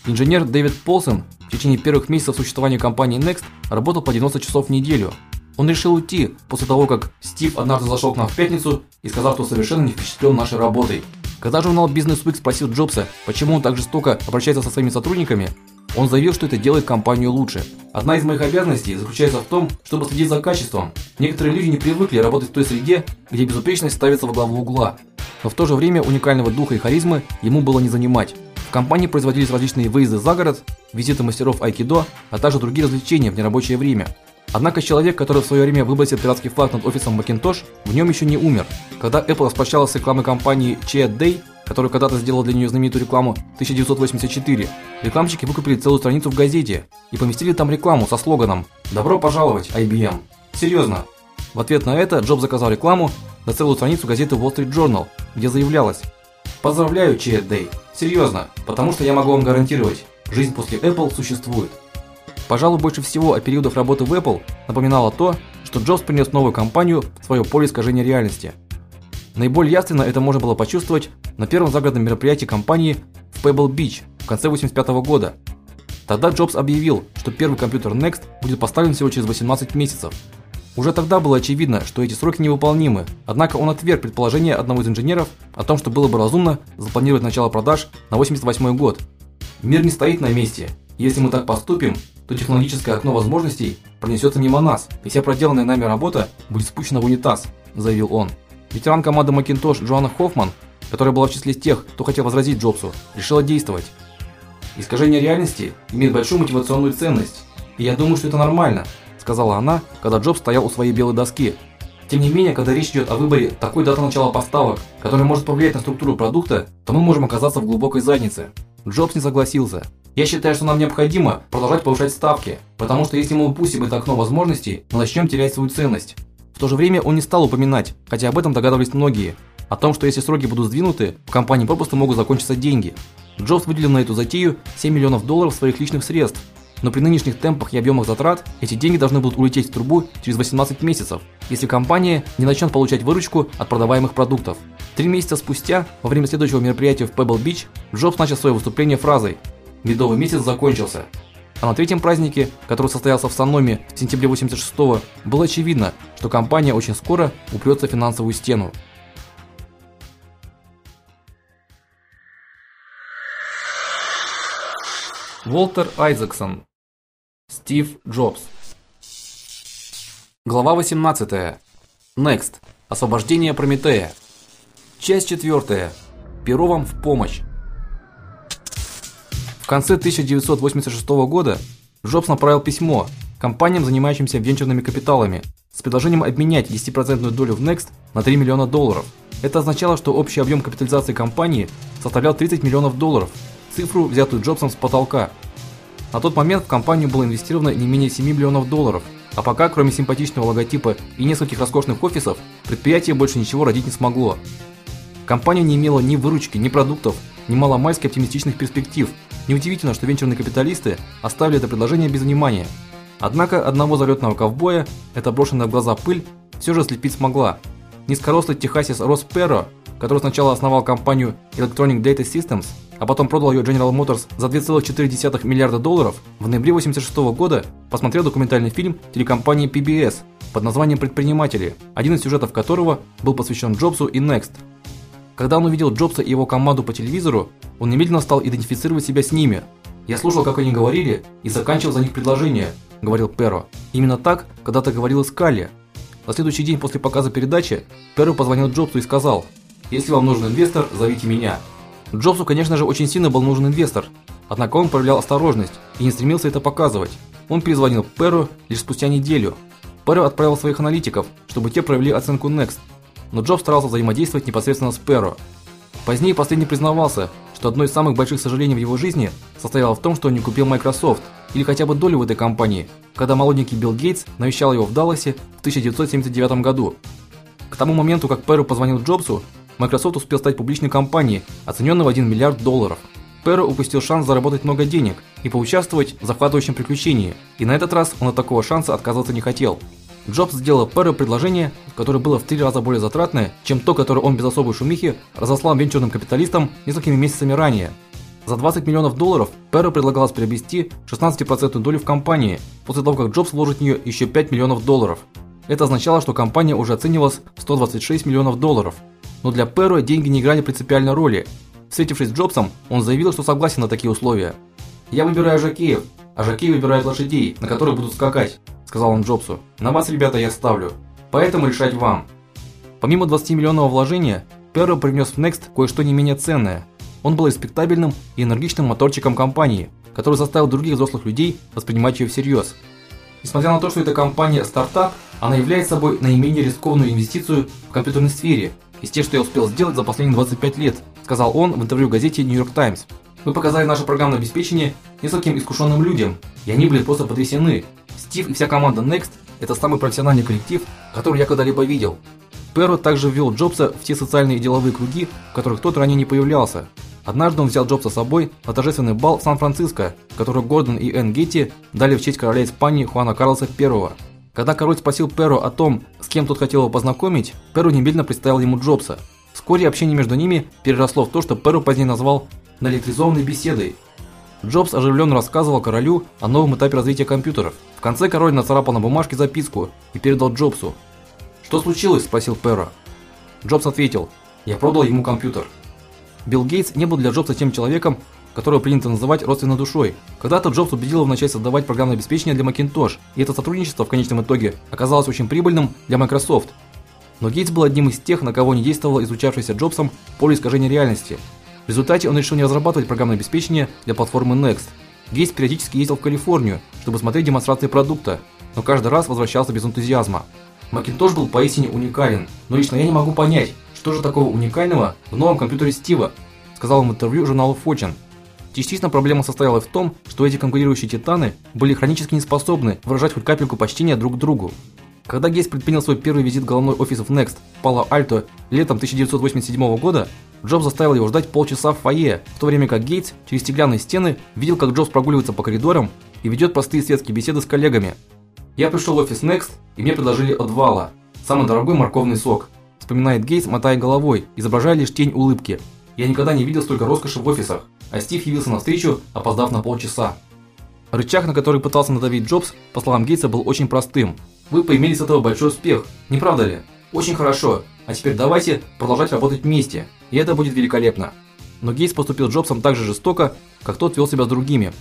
Инженер Дэвид Полсон в течение первых месяцев существования компании Next работал по 90 часов в неделю. Он решил уйти после того, как Стив однажды зашел к нам в пятницу и сказал, что совершенно не впечатлен нашей работой. Когда журнал Business Week спросил Джобса, почему он так жестоко обращается со своими сотрудниками, он заявил, что это делает компанию лучше. Одна из моих обязанностей заключается в том, чтобы следить за качеством. Некоторые люди не привыкли работать в той среде, где безупречность ставится во главу угла. Но в то же время уникального духа и харизмы ему было не занимать. В компании производились различные выезды за город, визиты мастеров айкидо, а также другие развлечения в нерабочее время. Однако человек, который в свое время выбросил пиратский флаг над офисом Macintosh, в нем еще не умер. Когда Apple распрощалась с рекламой компании Chia Day, которую когда-то сделал для нее знаменитую рекламу 1984, рекламщики выкупили целую страницу в газете и поместили там рекламу со слоганом «Добро пожаловать, IBM». Серьезно. В ответ на это Джобс заказал рекламу на целую страницу газеты Wall Street Journal, где заявлялось «Поздравляю, Чет Дэй. Серьезно, потому что я могу вам гарантировать, жизнь после Apple существует». Пожалуй, больше всего о периодах работы в Apple напоминало то, что Джобс принес новую компанию в свое поле искажения реальности. Наиболее ясно это можно было почувствовать на первом загородном мероприятии компании в Pebble Beach в конце 85 -го года. Тогда Джобс объявил, что первый компьютер Next будет поставлен всего через 18 месяцев. Уже тогда было очевидно, что эти сроки невыполнимы. Однако он отверг предположение одного из инженеров о том, что было бы разумно запланировать начало продаж на 88 год. Мир не стоит на месте. Если мы так поступим, то технологическое окно возможностей пронесется мимо нас, и вся проделанная нами работа будет спущена в унитаз, заявил он. Ветеран команды Macintosh Джоанна Хоффман, которая была в числе тех, кто хотел возразить Джобсу, решила действовать. Искажение реальности имеет большую мотивационную ценность, и я думаю, что это нормально, сказала она, когда Джобс стоял у своей белой доски. Тем не менее, когда речь идет о выборе такой даты начала поставок, которая может повлиять на структуру продукта, то мы можем оказаться в глубокой заднице. Джобс не согласился. Я считаю, что нам необходимо продолжать повышать ставки, потому что если мы упустим это окно возможностей, мы начнем терять свою ценность. В то же время он не стал упоминать, хотя об этом догадывались многие, о том, что если сроки будут сдвинуты, в компании попросту могут закончиться деньги. Джобс выделил на эту затею 7 миллионов долларов своих личных средств. Но при нынешних темпах и объемах затрат эти деньги должны будут улететь в трубу через 18 месяцев, если компания не начнет получать выручку от продаваемых продуктов. Три месяца спустя, во время следующего мероприятия в Pebble Beach, Джобс начал свое выступление фразой: "Медовый месяц закончился". А на третьем празднике, который состоялся в Саноме в сентябре 86-го, было очевидно, что компания очень скоро упрется в финансовую стену. Уолтер Айзексон. Стив Джобс. Глава 18. Next. Освобождение Прометея. Часть 4. Перо вам в помощь. В конце 1986 года Джобс направил письмо компаниям, занимающимся венчурными капиталами, с предложением обменять 10% долю в Next на 3 миллиона долларов. Это означало, что общий объем капитализации компании составлял 30 миллионов долларов, цифру, взятую Джобсом с потолка. На тот момент в компанию было инвестировано не менее 7 миллионов долларов, а пока, кроме симпатичного логотипа и нескольких роскошных офисов, предприятие больше ничего родить не смогло. Компания не имела ни выручки, ни продуктов, ни маломальски оптимистичных перспектив. Неудивительно, что венчурные капиталисты оставили это предложение без внимания. Однако одного залетного ковбоя эта брошенная в глаза пыль все же слепить смогла. Низкорослый техасец Росс Перро, который сначала основал компанию Electronic Data Systems, а потом продал ее General Motors за 2,4 миллиарда долларов, в ноябре 86 года посмотрел документальный фильм телекомпании PBS под названием Предприниматели, один из сюжетов которого был посвящен Джобсу и Next. Когда он увидел Джобса и его команду по телевизору, он немедленно стал идентифицировать себя с ними. Я слушал, как они говорили, и заканчивал за них предложения, говорил Перо. Именно так когда-то говорил Скалли. На следующий день после показа передачи Перо позвонил Джобсу и сказал: "Если вам нужен инвестор, зовите меня". Джобсу, конечно же, очень сильно был нужен инвестор, однако он проявлял осторожность и не стремился это показывать. Он перезвонил Перу лишь спустя неделю. Перу отправил своих аналитиков, чтобы те провели оценку Next, но Джобс старался взаимодействовать непосредственно с Перу. Позднее последний признавался, что одно из самых больших сожалений в его жизни состояло в том, что он не купил Microsoft или хотя бы долю в этой компании, когда молоденький Билл Гейтс навещал его в Далласе в 1979 году. К тому моменту, как Перу позвонил Джобсу, Microsoft успел стать публичной компанией, оцененной в 1 миллиард долларов. Перро упустил шанс заработать много денег и поучаствовать в захватывающем приключении, и на этот раз он от такого шанса отказываться не хотел. Джобс сделал Перро предложение, которое было в три раза более затратное, чем то, которое он без особой шумихи разослал венчурным капиталистам несколькими месяцами ранее. За 20 миллионов долларов Перро предлагалось приобрести 16% долю в компании, после того как Джобс вложит в нее еще 5 миллионов долларов. Это означало, что компания уже оценивалась в 126 миллионов долларов но для Перро деньги не играли принципиальной роли. Встретившись с Джобсом, он заявил, что согласен на такие условия. "Я выбираю жокеев, а жокеи выбирают лошадей, на которых будут скакать", сказал он Джобсу. "На вас, ребята, я ставлю. Поэтому решать вам". Помимо 20 миллионов вложения, Перро принес в Next кое-что не менее ценное. Он был респектабельным и энергичным моторчиком компании, который заставил других взрослых людей воспринимать ее всерьез. Несмотря на то, что эта компания стартап, она является собой наименее рискованную инвестицию в компьютерной сфере из тех, что я успел сделать за последние 25 лет, сказал он в интервью газете New York Times. Мы показали наше программное обеспечение нескольким искушенным людям, и они были просто потрясены. Стив и вся команда Next это самый профессиональный коллектив, который я когда-либо видел. Перро также ввел Джобса в те социальные и деловые круги, в которых тот ранее не появлялся. Однажды он взял Джобса с собой на торжественный бал в Сан-Франциско, который Гордон и Энн Гетти дали в честь короля Испании Хуана Карлоса I. Когда король спросил Перо о том, с кем тот хотел его познакомить, Перо немедленно представил ему Джобса. Вскоре общение между ними переросло в то, что Перо позднее назвал наэлектризованной беседой. Джобс оживленно рассказывал королю о новом этапе развития компьютеров. В конце король нацарапал на бумажке записку и передал Джобсу. "Что случилось?" спросил Перо. Джобс ответил: "Я продал ему компьютер". Билл Гейтс не был для Джобса тем человеком, которую принято называть родственной душой. Когда-то Джобс убедил его начать создавать программное обеспечение для Macintosh, и это сотрудничество в конечном итоге оказалось очень прибыльным для Microsoft. Но Гейтс был одним из тех, на кого не действовало изучавшееся Джобсом поле искажения реальности. В результате он решил не разрабатывать программное обеспечение для платформы Next. Гейтс периодически ездил в Калифорнию, чтобы смотреть демонстрации продукта, но каждый раз возвращался без энтузиазма. Macintosh был поистине уникален, но лично я не могу понять, что же такого уникального в новом компьютере Стива, сказал в интервью журналу Fortune. Частично проблема состояла в том, что эти конкурирующие титаны были хронически неспособны выражать хоть капельку почтения друг к другу. Когда Гейтс предпринял свой первый визит в головной офис в Next Пало-Альто летом 1987 года, Джобс заставил его ждать полчаса в фойе, в то время как Гейтс через стеклянные стены видел, как Джобс прогуливается по коридорам и ведет простые светские беседы с коллегами. Я пришел в офис Next, и мне предложили отвала, самый дорогой морковный сок, вспоминает Гейтс, мотая головой, изображая лишь тень улыбки. Я никогда не видел столько роскоши в офисах а Стив явился на встречу, опоздав на полчаса. Рычаг, на который пытался надавить Джобс, по словам Гейтса, был очень простым. Вы поимели с этого большой успех, не правда ли? Очень хорошо. А теперь давайте продолжать работать вместе, и это будет великолепно. Но Гейтс поступил с Джобсом так же жестоко, как тот вел себя с другими.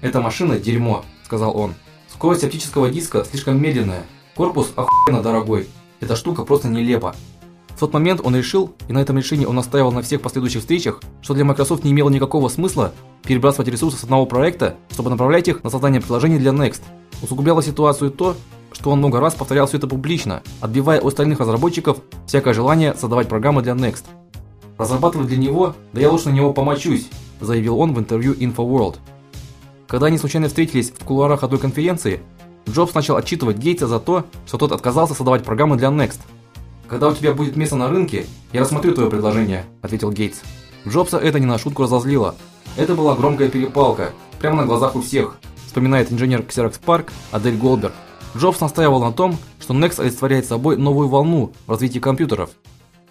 "Эта машина дерьмо", сказал он. "Скорость оптического диска слишком медленная, корпус охуенно дорогой. Эта штука просто нелепа". Тот момент он решил, и на этом решении он настаивал на всех последующих встречах, что для Microsoft не имело никакого смысла перебрасывать ресурсы с одного проекта, чтобы направлять их на создание приложений для Next. Усугубляло ситуацию то, что он много раз повторял все это публично, отбивая у остальных разработчиков всякое желание создавать программы для Next. Разрабатывать для него, да я лучше на него помочусь, заявил он в интервью InfoWorld. Когда они случайно встретились в кулуарах одной конференции, Джобс начал отчитывать Гейтса за то, что тот отказался создавать программы для Next. Когда у тебя будет место на рынке, я рассмотрю твое предложение, ответил Гейтс. Джобса это не на шутку разозлило. Это была громкая перепалка, прямо на глазах у всех, вспоминает инженер Xerox Park Адель Голдберг. Джобс настаивал на том, что Next олицетворяет собой новую волну в развитии компьютеров.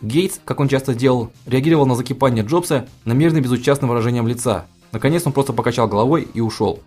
Гейтс, как он часто делал, реагировал на закипание Джобса намеренно безучастным выражением лица. Наконец он просто покачал головой и ушел.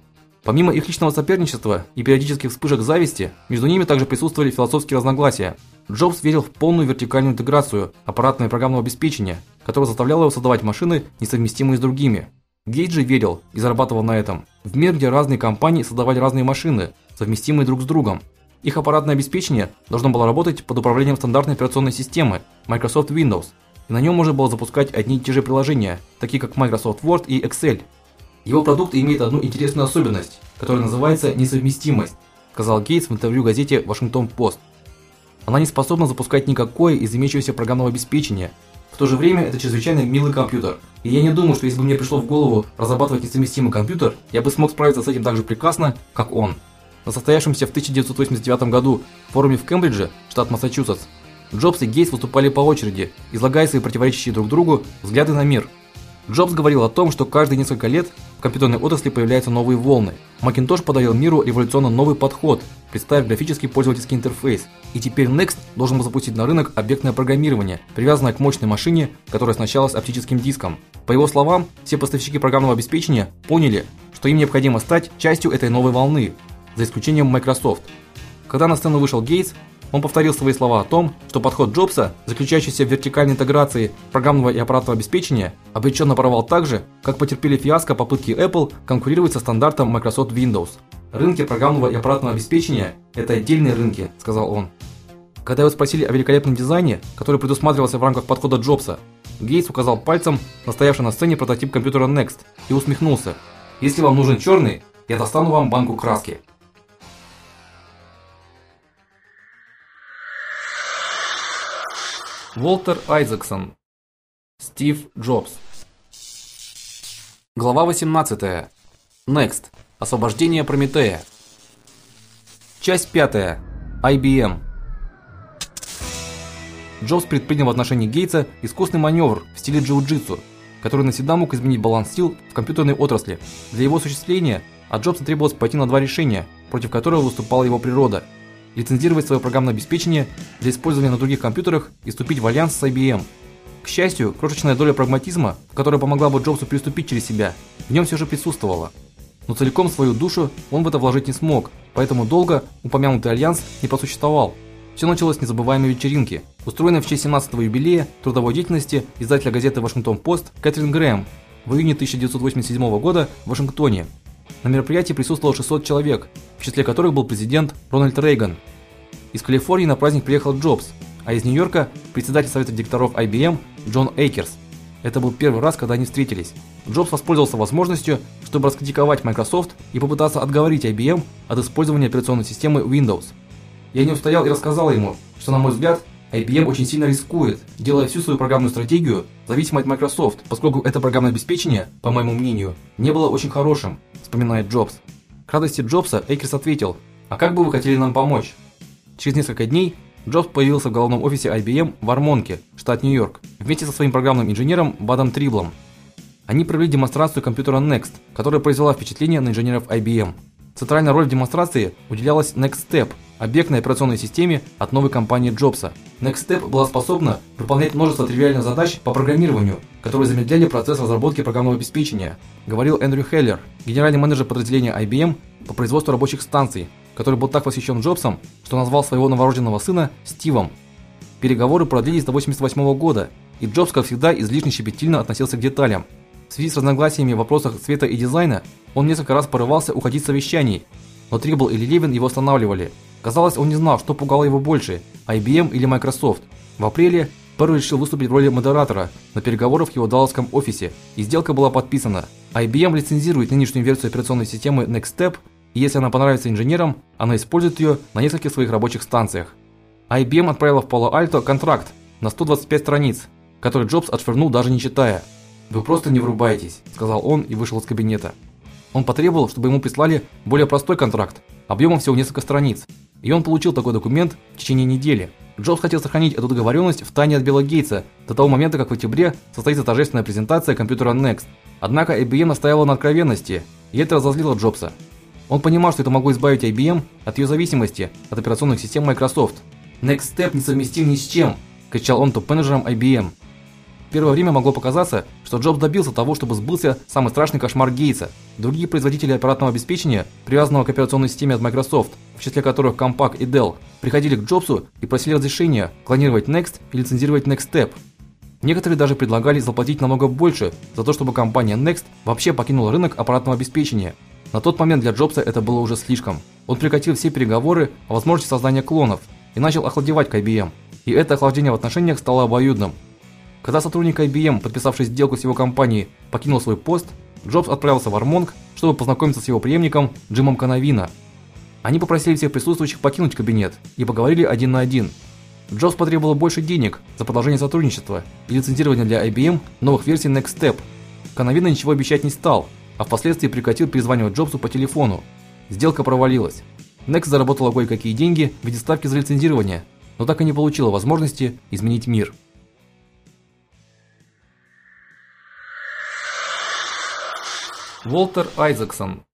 Помимо их личного соперничества и периодических вспышек зависти, между ними также присутствовали философские разногласия. Джобс верил в полную вертикальную интеграцию аппаратного и программного обеспечения, которое заставляло его создавать машины, несовместимые с другими. Гейтс же верил и зарабатывал на этом. В мир, где разные компании создавали разные машины, совместимые друг с другом. Их аппаратное обеспечение должно было работать под управлением стандартной операционной системы Microsoft Windows, и на нем можно было запускать одни и те же приложения, такие как Microsoft Word и Excel. Его продукт имеет одну интересную особенность, которая называется несовместимость, сказал Гейтс в интервью газете Washington Post. Она не способна запускать никакое из имеющегося программного обеспечения. В то же время это чрезвычайно милый компьютер. И я не думаю, что если бы мне пришло в голову разрабатывать несовместимый компьютер, я бы смог справиться с этим так же прекрасно, как он. На состоявшемся в 1989 году форуме в Кембридже, штат Массачусетс, Джобс и Гейтс выступали по очереди, излагая свои противоречащие друг другу взгляды на мир. Джобс говорил о том, что каждые несколько лет в компьютерной отрасли появляются новые волны. Macintosh подарил миру революционно новый подход, представив графический пользовательский интерфейс. И теперь Next должен был запустить на рынок объектное программирование, привязанное к мощной машине, которая оснащалась оптическим диском. По его словам, все поставщики программного обеспечения поняли, что им необходимо стать частью этой новой волны, за исключением Microsoft. Когда на сцену вышел Гейтс, он повторил свои слова о том, что подход Джобса, заключающийся в вертикальной интеграции программного и аппаратного обеспечения, обречен на провал так же, как потерпели фиаско попытки Apple конкурировать со стандартом Microsoft Windows. Рынки программного и аппаратного обеспечения это отдельные рынки, сказал он. Когда его спросили о великолепном дизайне, который предусматривался в рамках подхода Джобса, Гейтс указал пальцем на стоявший на сцене прототип компьютера Next и усмехнулся. Если вам нужен черный, я достану вам банку краски. Волтер Айзексон. Стив Джобс. Глава 18. Next. Освобождение Прометея. Часть 5. IBM. Джобс предпринял в отношении Гейтса искусный маневр в стиле джиу-джитсу, который навсегда мог изменить баланс сил в компьютерной отрасли. Для его осуществления от Джобса требовалось пойти на два решения, против которых выступала его природа – лицензировать свое программное обеспечение для использования на других компьютерах и вступить в альянс с IBM. К счастью, крошечная доля прагматизма, которая помогла бы Джобсу переступить через себя, в нем все же присутствовала. Но целиком свою душу он в это вложить не смог, поэтому долго упомянутый альянс не просуществовал. Все началось с незабываемой вечеринки, устроенной в честь 17-го юбилея трудовой деятельности издателя газеты Washington Post Кэтрин Грэм в июне 1987 года в Вашингтоне. На мероприятии присутствовало 600 человек, в числе которых был президент Рональд Рейган. Из Калифорнии на праздник приехал Джобс, а из Нью-Йорка председатель совета директоров IBM Джон Эйкерс. Это был первый раз, когда они встретились. Джобс воспользовался возможностью, чтобы раскритиковать Microsoft и попытаться отговорить IBM от использования операционной системы Windows. Я не устоял и рассказал ему, что на мой взгляд, IBM очень сильно рискует, делая всю свою программную стратегию зависимой от Microsoft, поскольку это программное обеспечение, по моему мнению, не было очень хорошим, вспоминает Джобс. К радости Джобса Эйкерс ответил: "А как бы вы хотели нам помочь?" Через несколько дней Джобс появился в головном офисе IBM в Армонке, штат Нью-Йорк, вместе со своим программным инженером Бадом Триблом. Они провели демонстрацию компьютера Next, которая произвела впечатление на инженеров IBM. Центральная роль в демонстрации уделялась Next Step, объектной операционной системе от новой компании Джобса. Next Step была способна выполнять множество тривиальных задач по программированию, которые замедляли процесс разработки программного обеспечения, говорил Эндрю Хеллер, генеральный менеджер подразделения IBM по производству рабочих станций, который был так восхищен Джобсом, что назвал своего новорожденного сына Стивом. Переговоры продлились до 88 года, и Джобс, как всегда, излишне щепетильно относился к деталям. В связи с разногласиями в вопросах цвета и дизайна, он несколько раз порывался уходить с совещаний, но Трибл или Левин его останавливали. Казалось, он не знал, что пугало его больше IBM или Microsoft. В апреле Перл решил выступить в роли модератора на переговорах в его далласском офисе, и сделка была подписана. IBM лицензирует нынешнюю версию операционной системы NextStep, и если она понравится инженерам, она использует ее на нескольких своих рабочих станциях. IBM отправила в Пало-Альто контракт на 125 страниц, который Джобс отшвырнул даже не читая. "Вы просто не врубаетесь", сказал он и вышел из кабинета. Он потребовал, чтобы ему прислали более простой контракт, объемом всего несколько страниц. И он получил такой документ в течение недели. Джобс хотел сохранить эту договоренность в тайне от Билла Гейтса до того момента, как в октябре состоится торжественная презентация компьютера Next. Однако IBM настаивала на откровенности, и это разозлило Джобса. Он понимал, что это могло избавить IBM от ее зависимости от операционных систем Microsoft. Next Step несовместим ни с чем, кричал он топ-менеджерам IBM. Первое время могло показаться, что Джобс добился того, чтобы сбылся самый страшный кошмар Гейтса. Другие производители аппаратного обеспечения, привязанного к операционной системе от Microsoft, в числе которых Compaq и Dell, приходили к Джобсу и просили разрешения клонировать Next и лицензировать Next Step. Некоторые даже предлагали заплатить намного больше за то, чтобы компания Next вообще покинула рынок аппаратного обеспечения. На тот момент для Джобса это было уже слишком. Он прекратил все переговоры о возможности создания клонов и начал охладевать к IBM. И это охлаждение в отношениях стало обоюдным. Когда сотрудник IBM, подписавший сделку с его компанией, покинул свой пост, Джобс отправился в Армонг, чтобы познакомиться с его преемником Джимом Канавино. Они попросили всех присутствующих покинуть кабинет и поговорили один на один. Джобс потребовал больше денег за продолжение сотрудничества и лицензирование для IBM новых версий Next Step. Канавино ничего обещать не стал, а впоследствии прекратил перезванивать Джобсу по телефону. Сделка провалилась. Next заработала кое-какие деньги в виде ставки за лицензирование, но так и не получила возможности изменить мир. Волтер Айзексон.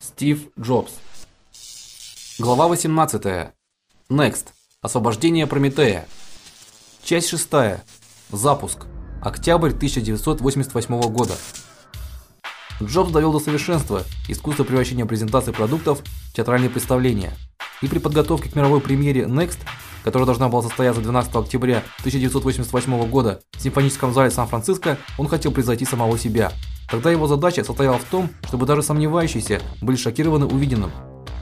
Стив Джобс. Глава 18. Next. Освобождение Прометея. Часть 6. Запуск. Октябрь 1988 года. Джобс довел до совершенства искусство превращения презентации продуктов в театральные представления. И при подготовке к мировой премьере Next, которая должна была состояться 12 октября 1988 года в симфоническом зале Сан-Франциско, он хотел превзойти самого себя. Тогда его задача состояла в том, чтобы даже сомневающиеся были шокированы увиденным.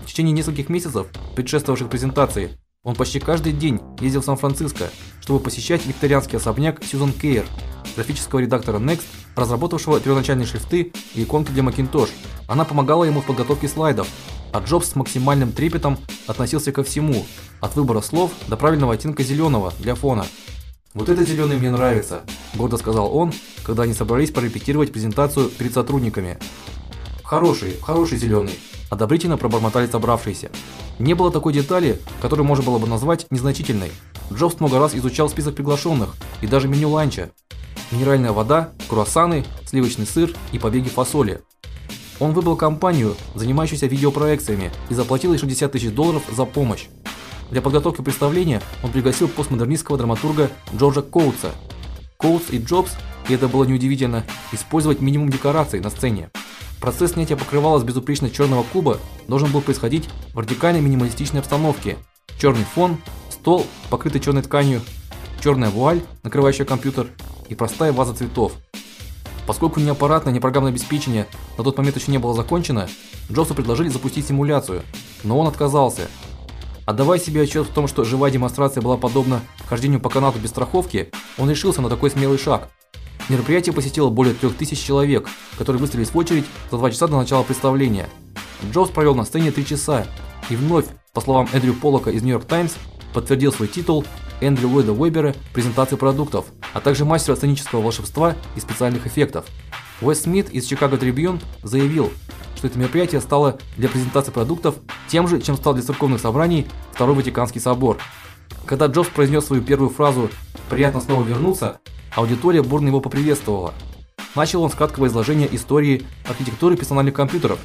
В течение нескольких месяцев, предшествовавших презентации, он почти каждый день ездил в Сан-Франциско, чтобы посещать викторианский особняк Сьюзан Кейр, графического редактора Next, разработавшего первоначальные шрифты и иконки для Macintosh. Она помогала ему в подготовке слайдов, а Джобс с максимальным трепетом относился ко всему, от выбора слов до правильного оттенка зеленого для фона. Вот этот зеленый мне нравится, гордо сказал он, когда они собрались порепетировать презентацию перед сотрудниками. Хороший, хороший зеленый», – одобрительно пробормотали собравшиеся. Не было такой детали, которую можно было бы назвать незначительной. Джобс много раз изучал список приглашенных и даже меню ланча. Минеральная вода, круассаны, сливочный сыр и побеги фасоли. Он выбрал компанию, занимающуюся видеопроекциями, и заплатил ей 60 тысяч долларов за помощь. Для подготовки представления он пригласил постмодернистского драматурга Джорджа Коутса. Коутс и Джобс, и это было неудивительно, использовать минимум декораций на сцене. Процесс снятия покрывала с безупречно черного куба должен был происходить в радикально минималистичной обстановке. Черный фон, стол, покрытый черной тканью, черная вуаль, накрывающая компьютер, и простая ваза цветов. Поскольку ни аппаратное, ни программное обеспечение на тот момент еще не было закончено, Джобсу предложили запустить симуляцию, но он отказался. Отдавая себе отчет в том, что живая демонстрация была подобна хождению по канату без страховки, он решился на такой смелый шаг. Мероприятие посетило более 3000 человек, которые выстроились в очередь за два часа до начала представления. Джобс провел на сцене три часа и вновь, по словам Эндрю Поллока из New York Times, подтвердил свой титул Эндрю Ллойда Уэббера презентации продуктов, а также мастера сценического волшебства и специальных эффектов. Уэс Смит из Chicago Tribune заявил, что это мероприятие стало для презентации продуктов тем же, чем стал для церковных собраний Второй Ватиканский собор. Когда Джобс произнес свою первую фразу "Приятно снова вернуться", аудитория бурно его поприветствовала. Начал он с краткого изложения истории архитектуры персональных компьютеров,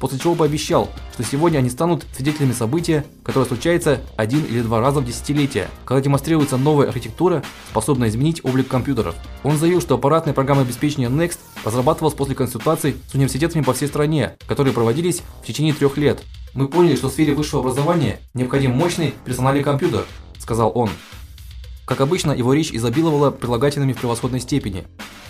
после чего пообещал, что сегодня они станут свидетелями события, которое случается один или два раза в десятилетие, когда демонстрируется новая архитектура, способная изменить облик компьютеров. Он заявил, что аппаратное программное обеспечение Next разрабатывалось после консультаций с университетами по всей стране, которые проводились в течение трех лет. Мы поняли, что в сфере высшего образования необходим мощный персональный компьютер, сказал он. Как обычно, его речь изобиловала прилагательными в превосходной степени.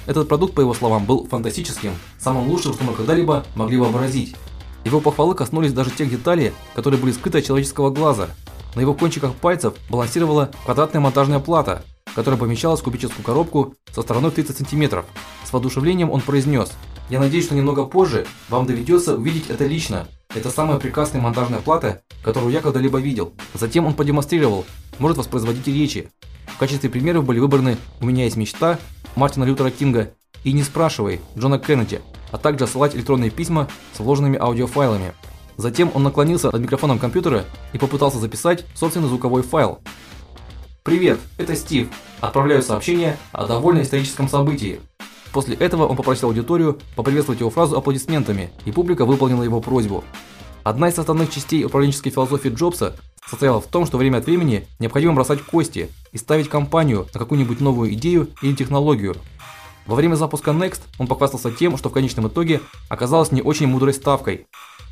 Этот продукт, по его словам, был фантастическим, самым лучшим, что мы когда-либо могли вообразить. Его похвалы коснулись даже тех деталей, которые были скрыты от человеческого глаза. На его кончиках пальцев балансировала квадратная монтажная плата, которая помещалась в кубическую коробку со стороной 30 см. С воодушевлением он произнес: "Я надеюсь, что немного позже вам доведется увидеть это лично. Это самая прекрасная монтажная плата, которую я когда-либо видел". Затем он продемонстрировал, может воспроизводить речи. В качестве примеров были выбраны "У меня есть мечта" Мартина Лютера Кинга и "Не спрашивай" Джона Кеннеди, а также отсылать электронные письма с вложенными аудиофайлами. Затем он наклонился над микрофоном компьютера и попытался записать собственный звуковой файл. Привет, это Стив. Отправляю сообщение о довольно историческом событии. После этого он попросил аудиторию поприветствовать его фразу аплодисментами, и публика выполнила его просьбу. Одна из основных частей управленческой философии Джобса состояла в том, что время от времени необходимо бросать кости и ставить компанию на какую-нибудь новую идею или технологию. Во время запуска Next он похвастался тем, что в конечном итоге оказалось не очень мудрой ставкой.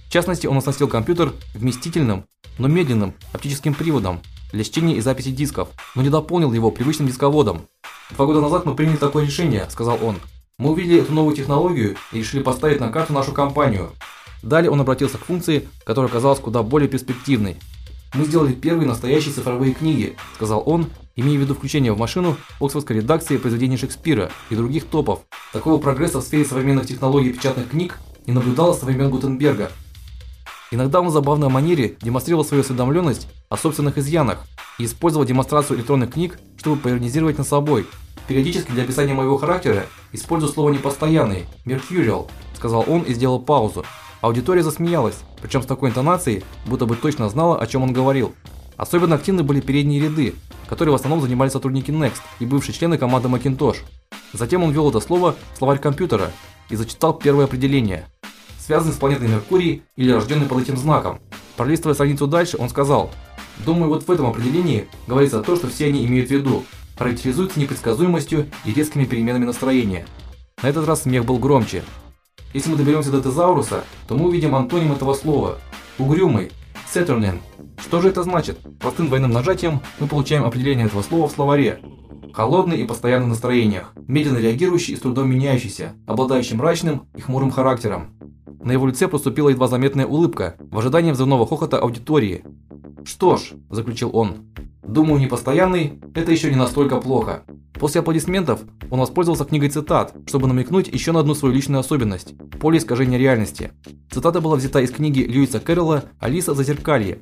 В частности, он оснастил компьютер вместительным, но медленным оптическим приводом для чтения и записи дисков, но не дополнил его привычным дисководом. Два года назад мы приняли такое решение, сказал он. Мы увидели эту новую технологию и решили поставить на карту нашу компанию. Далее он обратился к функции, которая казалась куда более перспективной. Мы сделали первые настоящие цифровые книги, сказал он, имея в виду включение в машину Оксфордской редакции произведений Шекспира и других топов. Такого прогресса в сфере современных технологий печатных книг не наблюдалось со времен Гутенберга. Иногда он в забавной манере демонстрировал свою осведомленность о собственных изъянах и использовал демонстрацию электронных книг, чтобы поиронизировать над собой. Периодически для описания моего характера использую слово непостоянный, mercurial, сказал он и сделал паузу. Аудитория засмеялась, причем с такой интонацией, будто бы точно знала, о чем он говорил. Особенно активны были передние ряды, которые в основном занимали сотрудники Next и бывшие члены команды Macintosh. Затем он ввел это слово в словарь компьютера и зачитал первое определение связанный с планетой Меркурий или рожденный под этим знаком. Пролистывая страницу дальше, он сказал: "Думаю, вот в этом определении говорится то, что все они имеют в виду. Характеризуется непредсказуемостью и резкими переменами настроения". На этот раз смех был громче. Если мы доберемся до тезауруса, то мы увидим антоним этого слова угрюмый, Saturnine. Что же это значит? Простым двойным нажатием мы получаем определение этого слова в словаре. Холодный и постоянный в настроениях, медленно реагирующий и с трудом меняющийся, обладающий мрачным и хмурым характером. На его лице проступила едва заметная улыбка в ожидании взрывного хохота аудитории. "Что ж", заключил он. "Думаю, непостоянный это еще не настолько плохо". После аплодисментов он воспользовался книгой цитат, чтобы намекнуть еще на одну свою личную особенность поле искажения реальности. Цитата была взята из книги Льюиса Кэрролла Алиса зазеркалье.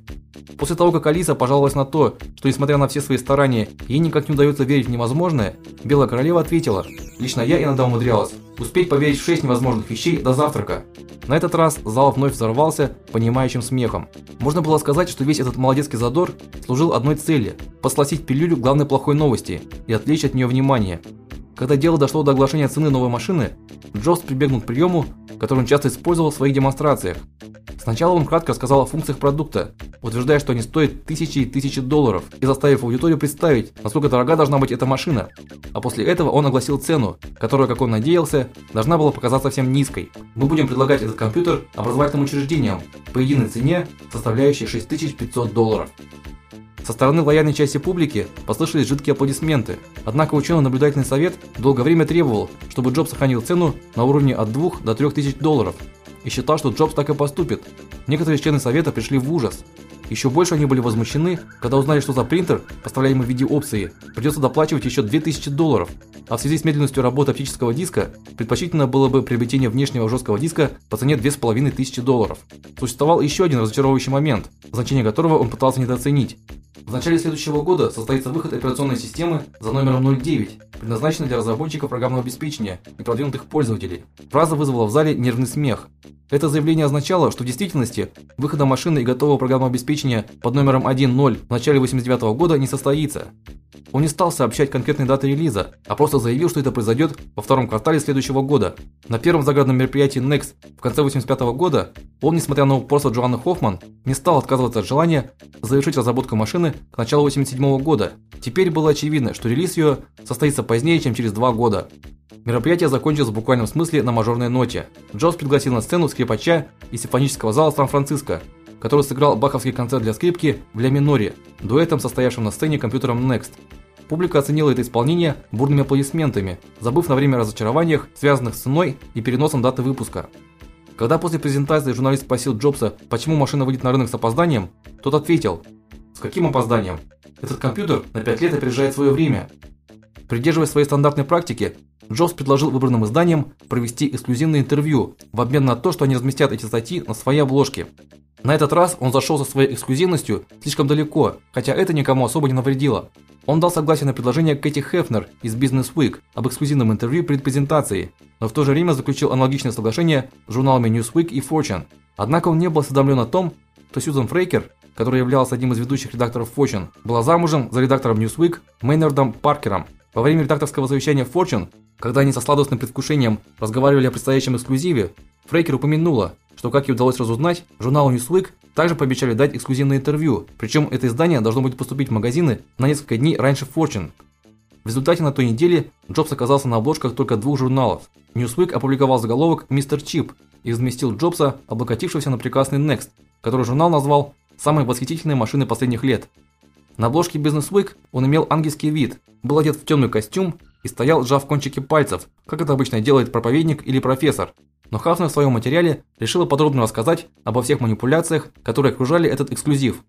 После того, как Алиса пожаловалась на то, что несмотря на все свои старания, ей никак не удается верить в невозможное, Белая королева ответила: "Лично я иногда умудрялась успеть поверить в шесть невозможных вещей до завтрака". На этот раз зал вновь взорвался понимающим смехом. Можно было сказать, что весь этот молодецкий задор служил одной цели посластить пилюлю главной плохой новости и отвлечь от нее внимание. Когда дело дошло до оглашения цены новой машины, Джобс прибегнул к приему, который он часто использовал в своих демонстрациях. Сначала он кратко рассказал о функциях продукта, утверждая, что они стоят тысячи и тысячи долларов, и заставив аудиторию представить, насколько дорога должна быть эта машина. А после этого он огласил цену, которая, как он надеялся, должна была показаться совсем низкой. Мы будем предлагать этот компьютер образовательным учреждениям по единой цене, составляющей 6500 долларов. Со стороны лояльной части публики послышались жидкие аплодисменты. Однако ученый-наблюдательный совет долгое время требовал, чтобы Джобс сохранил цену на уровне от 2 до 3 тысяч долларов и считал, что Джобс так и поступит. Некоторые члены совета пришли в ужас. Еще больше они были возмущены, когда узнали, что за принтер, поставляемый в виде опции, придется доплачивать еще 2000 долларов. А в связи с медленностью работы оптического диска, предпочтительно было бы приобретение внешнего жесткого диска по цене 2500 долларов. Существовал еще один разочаровывающий момент, значение которого он пытался недооценить. В начале следующего года состоится выход операционной системы за номером 09, предназначенной для разработчиков программного обеспечения и продвинутых пользователей. Фраза вызвала в зале нервный смех. Это заявление означало, что в действительности выхода машины и готового программного обеспечения под номером 1.0 в начале 89 -го года не состоится. Он не стал сообщать конкретной даты релиза, а просто заявил, что это произойдет во втором квартале следующего года. На первом загородном мероприятии Next в конце 85 -го года он, несмотря на упорство Джоанны Хоффман, не стал отказываться от желания завершить разработку машины к началу 87 -го года. Теперь было очевидно, что релиз ее состоится позднее, чем через два года. Мероприятие закончилось в буквальном смысле на мажорной ноте. Джобс пригласил на сцену скрипача из симфонического зала Сан-Франциско, который сыграл баховский концерт для скрипки в ля миноре, дуэтом, состоявшим на сцене компьютером Next. Публика оценила это исполнение бурными аплодисментами, забыв на время о разочарованиях, связанных с ценой и переносом даты выпуска. Когда после презентации журналист спросил Джобса, почему машина выйдет на рынок с опозданием, тот ответил: "С каким опозданием? Этот компьютер на 5 лет опережает свое время". Придерживаясь своей стандартной практики, Джобс предложил выбранным изданиям провести эксклюзивное интервью в обмен на то, что они разместят эти статьи на своей обложке. На этот раз он зашел со своей эксклюзивностью слишком далеко, хотя это никому особо не навредило. Он дал согласие на предложение Кэти Хефнер из Business Week об эксклюзивном интервью перед презентацией, но в то же время заключил аналогичное соглашение с журналами Newsweek и Fortune. Однако он не был осведомлен о том, что Сьюзен Фрейкер, которая являлась одним из ведущих редакторов Fortune, была замужем за редактором Newsweek Мейнардом Паркером. Во время редакторского совещания Fortune, когда они со сладостным предвкушением разговаривали о предстоящем эксклюзиве, Фрейкер упомянула, что, как ей удалось разузнать, журналу Newsweek также пообещали дать эксклюзивное интервью, причем это издание должно будет поступить в магазины на несколько дней раньше Fortune. В результате на той неделе Джобс оказался на обложках только двух журналов. Newsweek опубликовал заголовок Мистер Чип и разместил Джобса, облокотившегося на прекрасный Next, который журнал назвал самой восхитительной машиной последних лет. На обложке Business Week он имел ангельский вид, был одет в темный костюм и стоял сжав кончики пальцев, как это обычно делает проповедник или профессор, но Хафнер в своем материале решила подробно рассказать обо всех манипуляциях, которые окружали этот эксклюзив.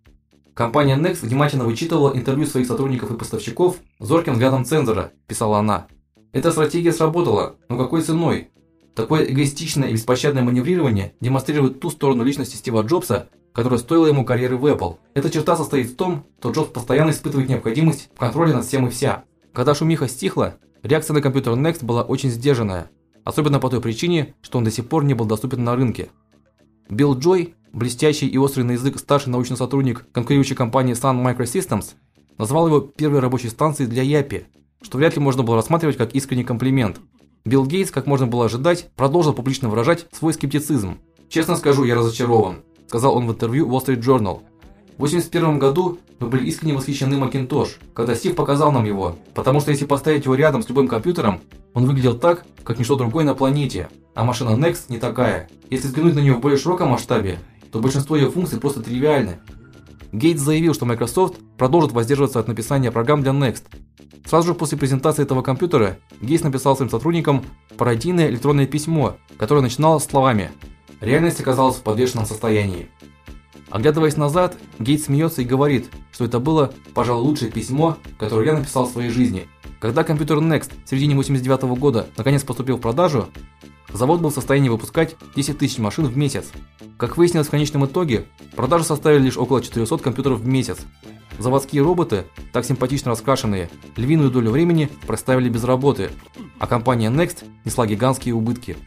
Компания Next внимательно вычитывала интервью своих сотрудников и поставщиков зорким взглядом цензора, писала она. Эта стратегия сработала, но какой ценой? Такое эгоистичное и беспощадное маневрирование демонстрирует ту сторону личности Стива Джобса, которая стоила ему карьеры в Apple. Эта черта состоит в том, что Джобс постоянно испытывает необходимость в контроле над всем и вся. Когда шумиха стихла, реакция на компьютер Next была очень сдержанная особенно по той причине, что он до сих пор не был доступен на рынке. Билл Джой, блестящий и острый на язык старший научный сотрудник конкурирующей компании Sun Microsystems, назвал его первой рабочей станцией для Япи, что вряд ли можно было рассматривать как искренний комплимент. Билл Гейтс, как можно было ожидать, продолжил публично выражать свой скептицизм. "Честно скажу, я разочарован", сказал он в интервью Wall Street Journal. В 81 году мы были искренне восхищены Macintosh, когда Стив показал нам его, потому что если поставить его рядом с любым компьютером, он выглядел так, как ничто другое на планете. А машина Next не такая. Если взглянуть на нее в более широком масштабе, то большинство ее функций просто тривиальны. Гейтс заявил, что Microsoft продолжит воздерживаться от написания программ для Next. Сразу же после презентации этого компьютера Гейтс написал своим сотрудникам пародийное электронное письмо, которое начиналось словами: "Реальность оказалась в подвешенном состоянии". Оглядываясь назад, Гейтс смеется и говорит, что это было, пожалуй, лучшее письмо, которое я написал в своей жизни. Когда компьютер Next в середине 89 -го года наконец поступил в продажу, завод был в состоянии выпускать 10 тысяч машин в месяц. Как выяснилось в конечном итоге, продажи составили лишь около 400 компьютеров в месяц. Заводские роботы, так симпатично раскрашенные, львиную долю времени проставили без работы, а компания Next несла гигантские убытки.